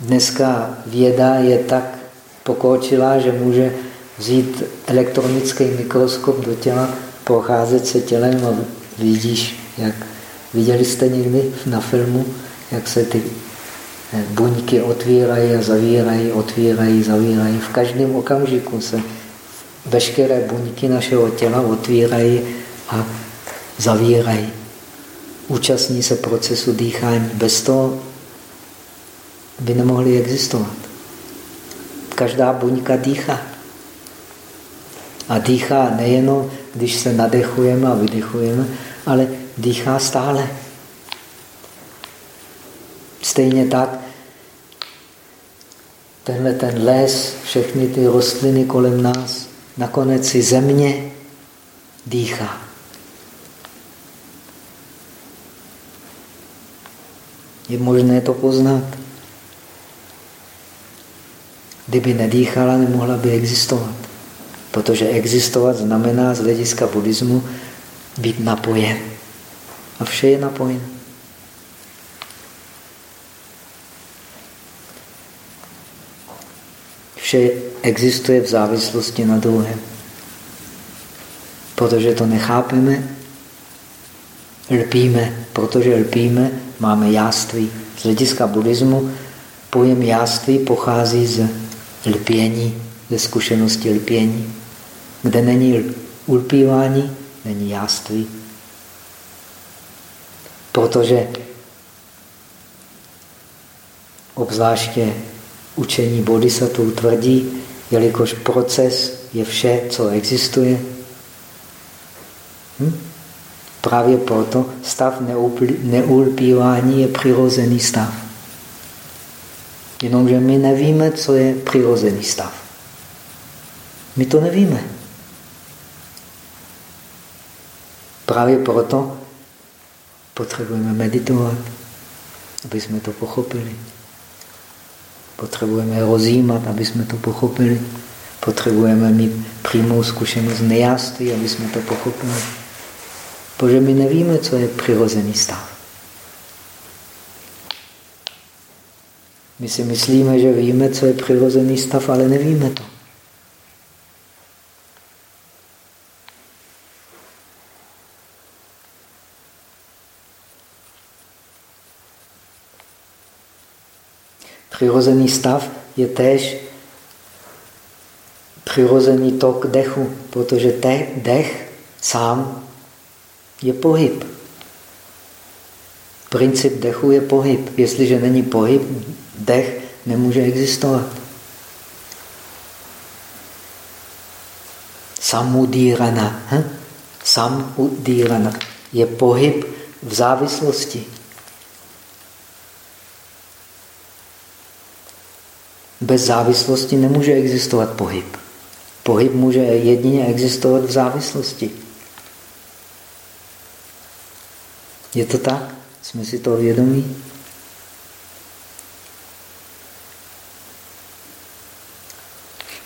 Dneska věda je tak pokročilá, že může vzít elektronický mikroskop do těla, procházet se tělem a vidíš, jak viděli jste někdy na filmu, jak se ty eh, buňky otvírají a zavírají, otvírají, zavírají. V každém okamžiku se veškeré buňky našeho těla otvírají a zavírají. Účastní se procesu dýchání. Bez toho by nemohly existovat. Každá buňka dýchá. A dýchá nejenom, když se nadechujeme a vydechujeme, ale dýchá stále. Stejně tak tenhle ten les, všechny ty rostliny kolem nás, nakonec si země dýchá. Je možné to poznat. Kdyby nedýchala, nemohla by existovat. Protože existovat znamená z hlediska buddhismu být napojen. A vše je napojen. Vše existuje v závislosti na druhém. Protože to nechápeme, lpíme. Protože lpíme, máme jáství. Z hlediska buddhismu pojem jáství pochází z lpění, ze zkušenosti lpění. Kde není ulpívání, není jáství. Protože obzvláště učení bodhisattva tvrdí, jelikož proces je vše, co existuje, hm? právě proto stav neulpívání je přirozený stav. Jenomže my nevíme, co je přirozený stav. My to nevíme. Právě proto potřebujeme meditovat, aby jsme to pochopili. Potřebujeme rozjímat, aby jsme to pochopili. Potřebujeme mít přímou zkušenost nejáství, aby jsme to pochopili. Protože my nevíme, co je přirozený stav. My si myslíme, že víme, co je přirozený stav, ale nevíme to. Přirozený stav je též přirozený tok dechu, protože te, dech sám je pohyb. Princip dechu je pohyb. Jestliže není pohyb, dech nemůže existovat. Samudírana. Hm? Samudírana je pohyb v závislosti. Bez závislosti nemůže existovat pohyb. Pohyb může jedině existovat v závislosti. Je to tak? Jsme si to vědomí?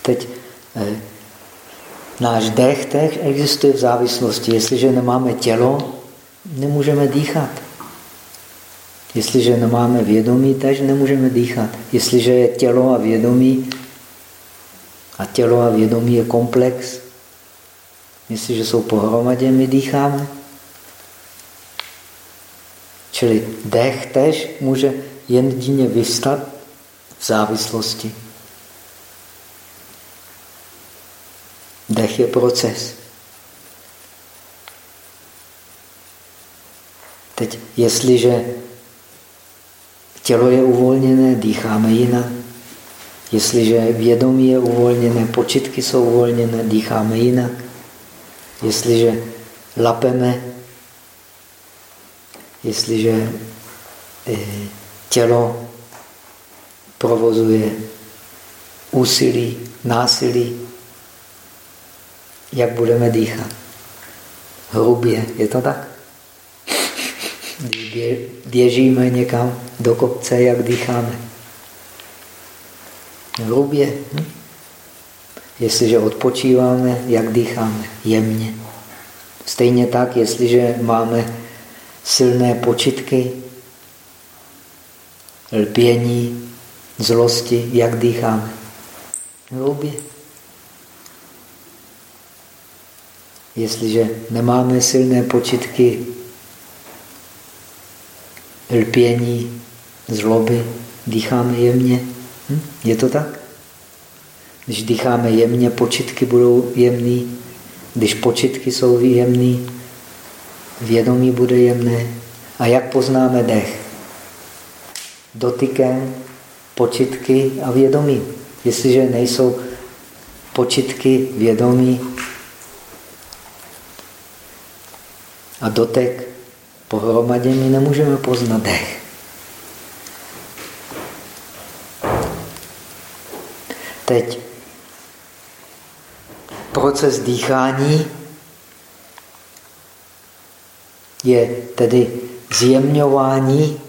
Teď eh, náš dech teď existuje v závislosti. Jestliže nemáme tělo, nemůžeme dýchat. Jestliže nemáme vědomí, tež nemůžeme dýchat. Jestliže je tělo a vědomí, a tělo a vědomí je komplex, jestliže jsou pohromadě, my dýcháme. Čili dech tež může jen jedině vystat v závislosti. Dech je proces. Teď, jestliže tělo je uvolněné, dýcháme jinak. Jestliže vědomí je uvolněné, počitky jsou uvolněné, dýcháme jinak. Jestliže lapeme, jestliže eh, tělo provozuje úsilí, násilí, jak budeme dýchat? Hrubě, je to tak? Běžíme někam do kopce, jak dýcháme? Hrubě. Hm? Jestliže odpočíváme, jak dýcháme? Jemně. Stejně tak, jestliže máme silné počitky, lpění, zlosti, jak dýcháme? Hrubě. Jestliže nemáme silné počitky, lpění, zloby, dýcháme jemně. Hm? Je to tak? Když dýcháme jemně, počitky budou jemný. Když počitky jsou jemný, vědomí bude jemné. A jak poznáme dech? Dotykem, počitky a vědomí. Jestliže nejsou počitky, vědomí a dotek pohromadě, my nemůžeme poznat dech. Teď proces dýchání je tedy zjemňování,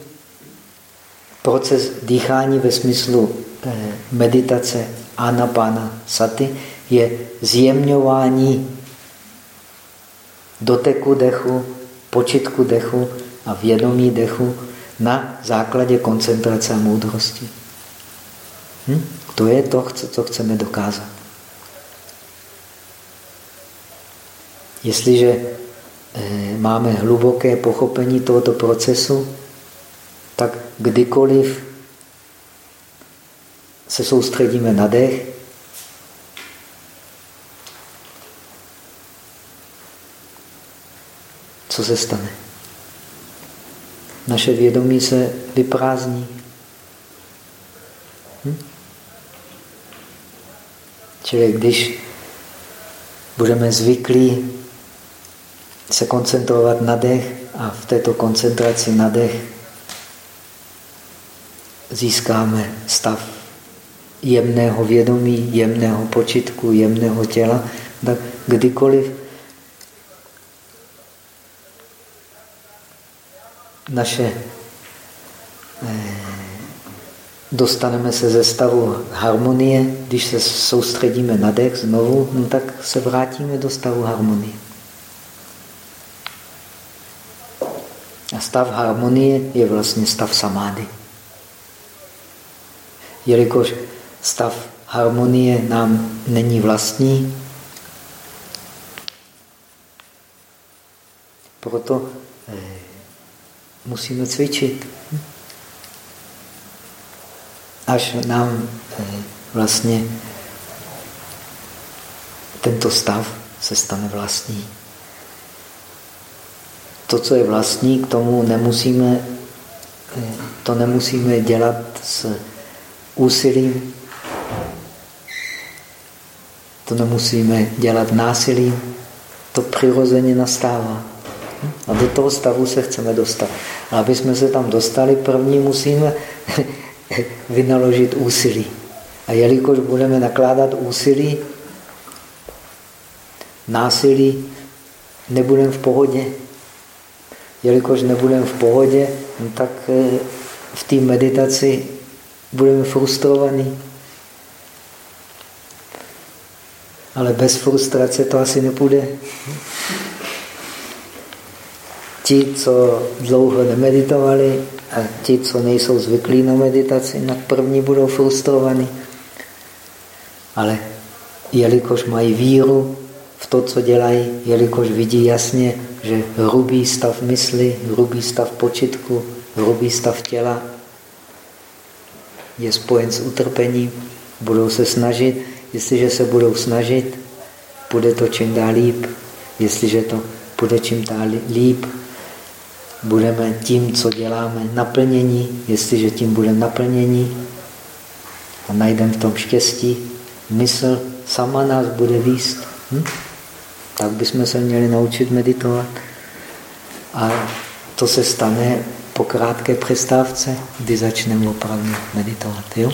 proces dýchání ve smyslu eh, meditace anapana sati je zjemňování doteku dechu, počitku dechu a vědomí dechu na základě koncentrace a moudrosti. Hm? To je to, co chceme dokázat. Jestliže eh, máme hluboké pochopení tohoto procesu, tak kdykoliv se soustředíme na dech, co se stane? Naše vědomí se vyprázdní. Hm? Čili když budeme zvyklí se koncentrovat na dech a v této koncentraci na dech získáme stav jemného vědomí, jemného počitku, jemného těla, tak kdykoliv naše eh, dostaneme se ze stavu harmonie, když se soustředíme na dech znovu, no tak se vrátíme do stavu harmonie. A stav harmonie je vlastně stav samády. Jelikož stav harmonie nám není vlastní, proto eh, musíme cvičit. Až nám eh, vlastně tento stav se stane vlastní. To, co je vlastní, k tomu nemusíme, eh, to nemusíme dělat s úsilím, to nemusíme dělat násilím, to přirozeně nastává. A do toho stavu se chceme dostat. A aby jsme se tam dostali, první musíme vynaložit úsilí. A jelikož budeme nakládat úsilí, násilí, nebudeme v pohodě. Jelikož nebudeme v pohodě, no tak eh, v té meditaci budeme frustrovaní. Ale bez frustrace to asi nepůjde. Ti, co dlouho nemeditovali a ti, co nejsou zvyklí na meditaci, na první budou frustrovaní. Ale jelikož mají víru v to, co dělají, jelikož vidí jasně, že hrubý stav mysli, hrubý stav počitku, hrubý stav těla je spojen s utrpením, budou se snažit. Jestliže se budou snažit, bude to čím dál líp. Jestliže to bude čím dál líp, budeme tím, co děláme, naplnění. Jestliže tím budeme naplnění a najdeme v tom štěstí, mysl sama nás bude výst. Hm? Tak bychom se měli naučit meditovat. A to se stane po krátké přestávce, kdy začneme opravdu meditovat. Jo?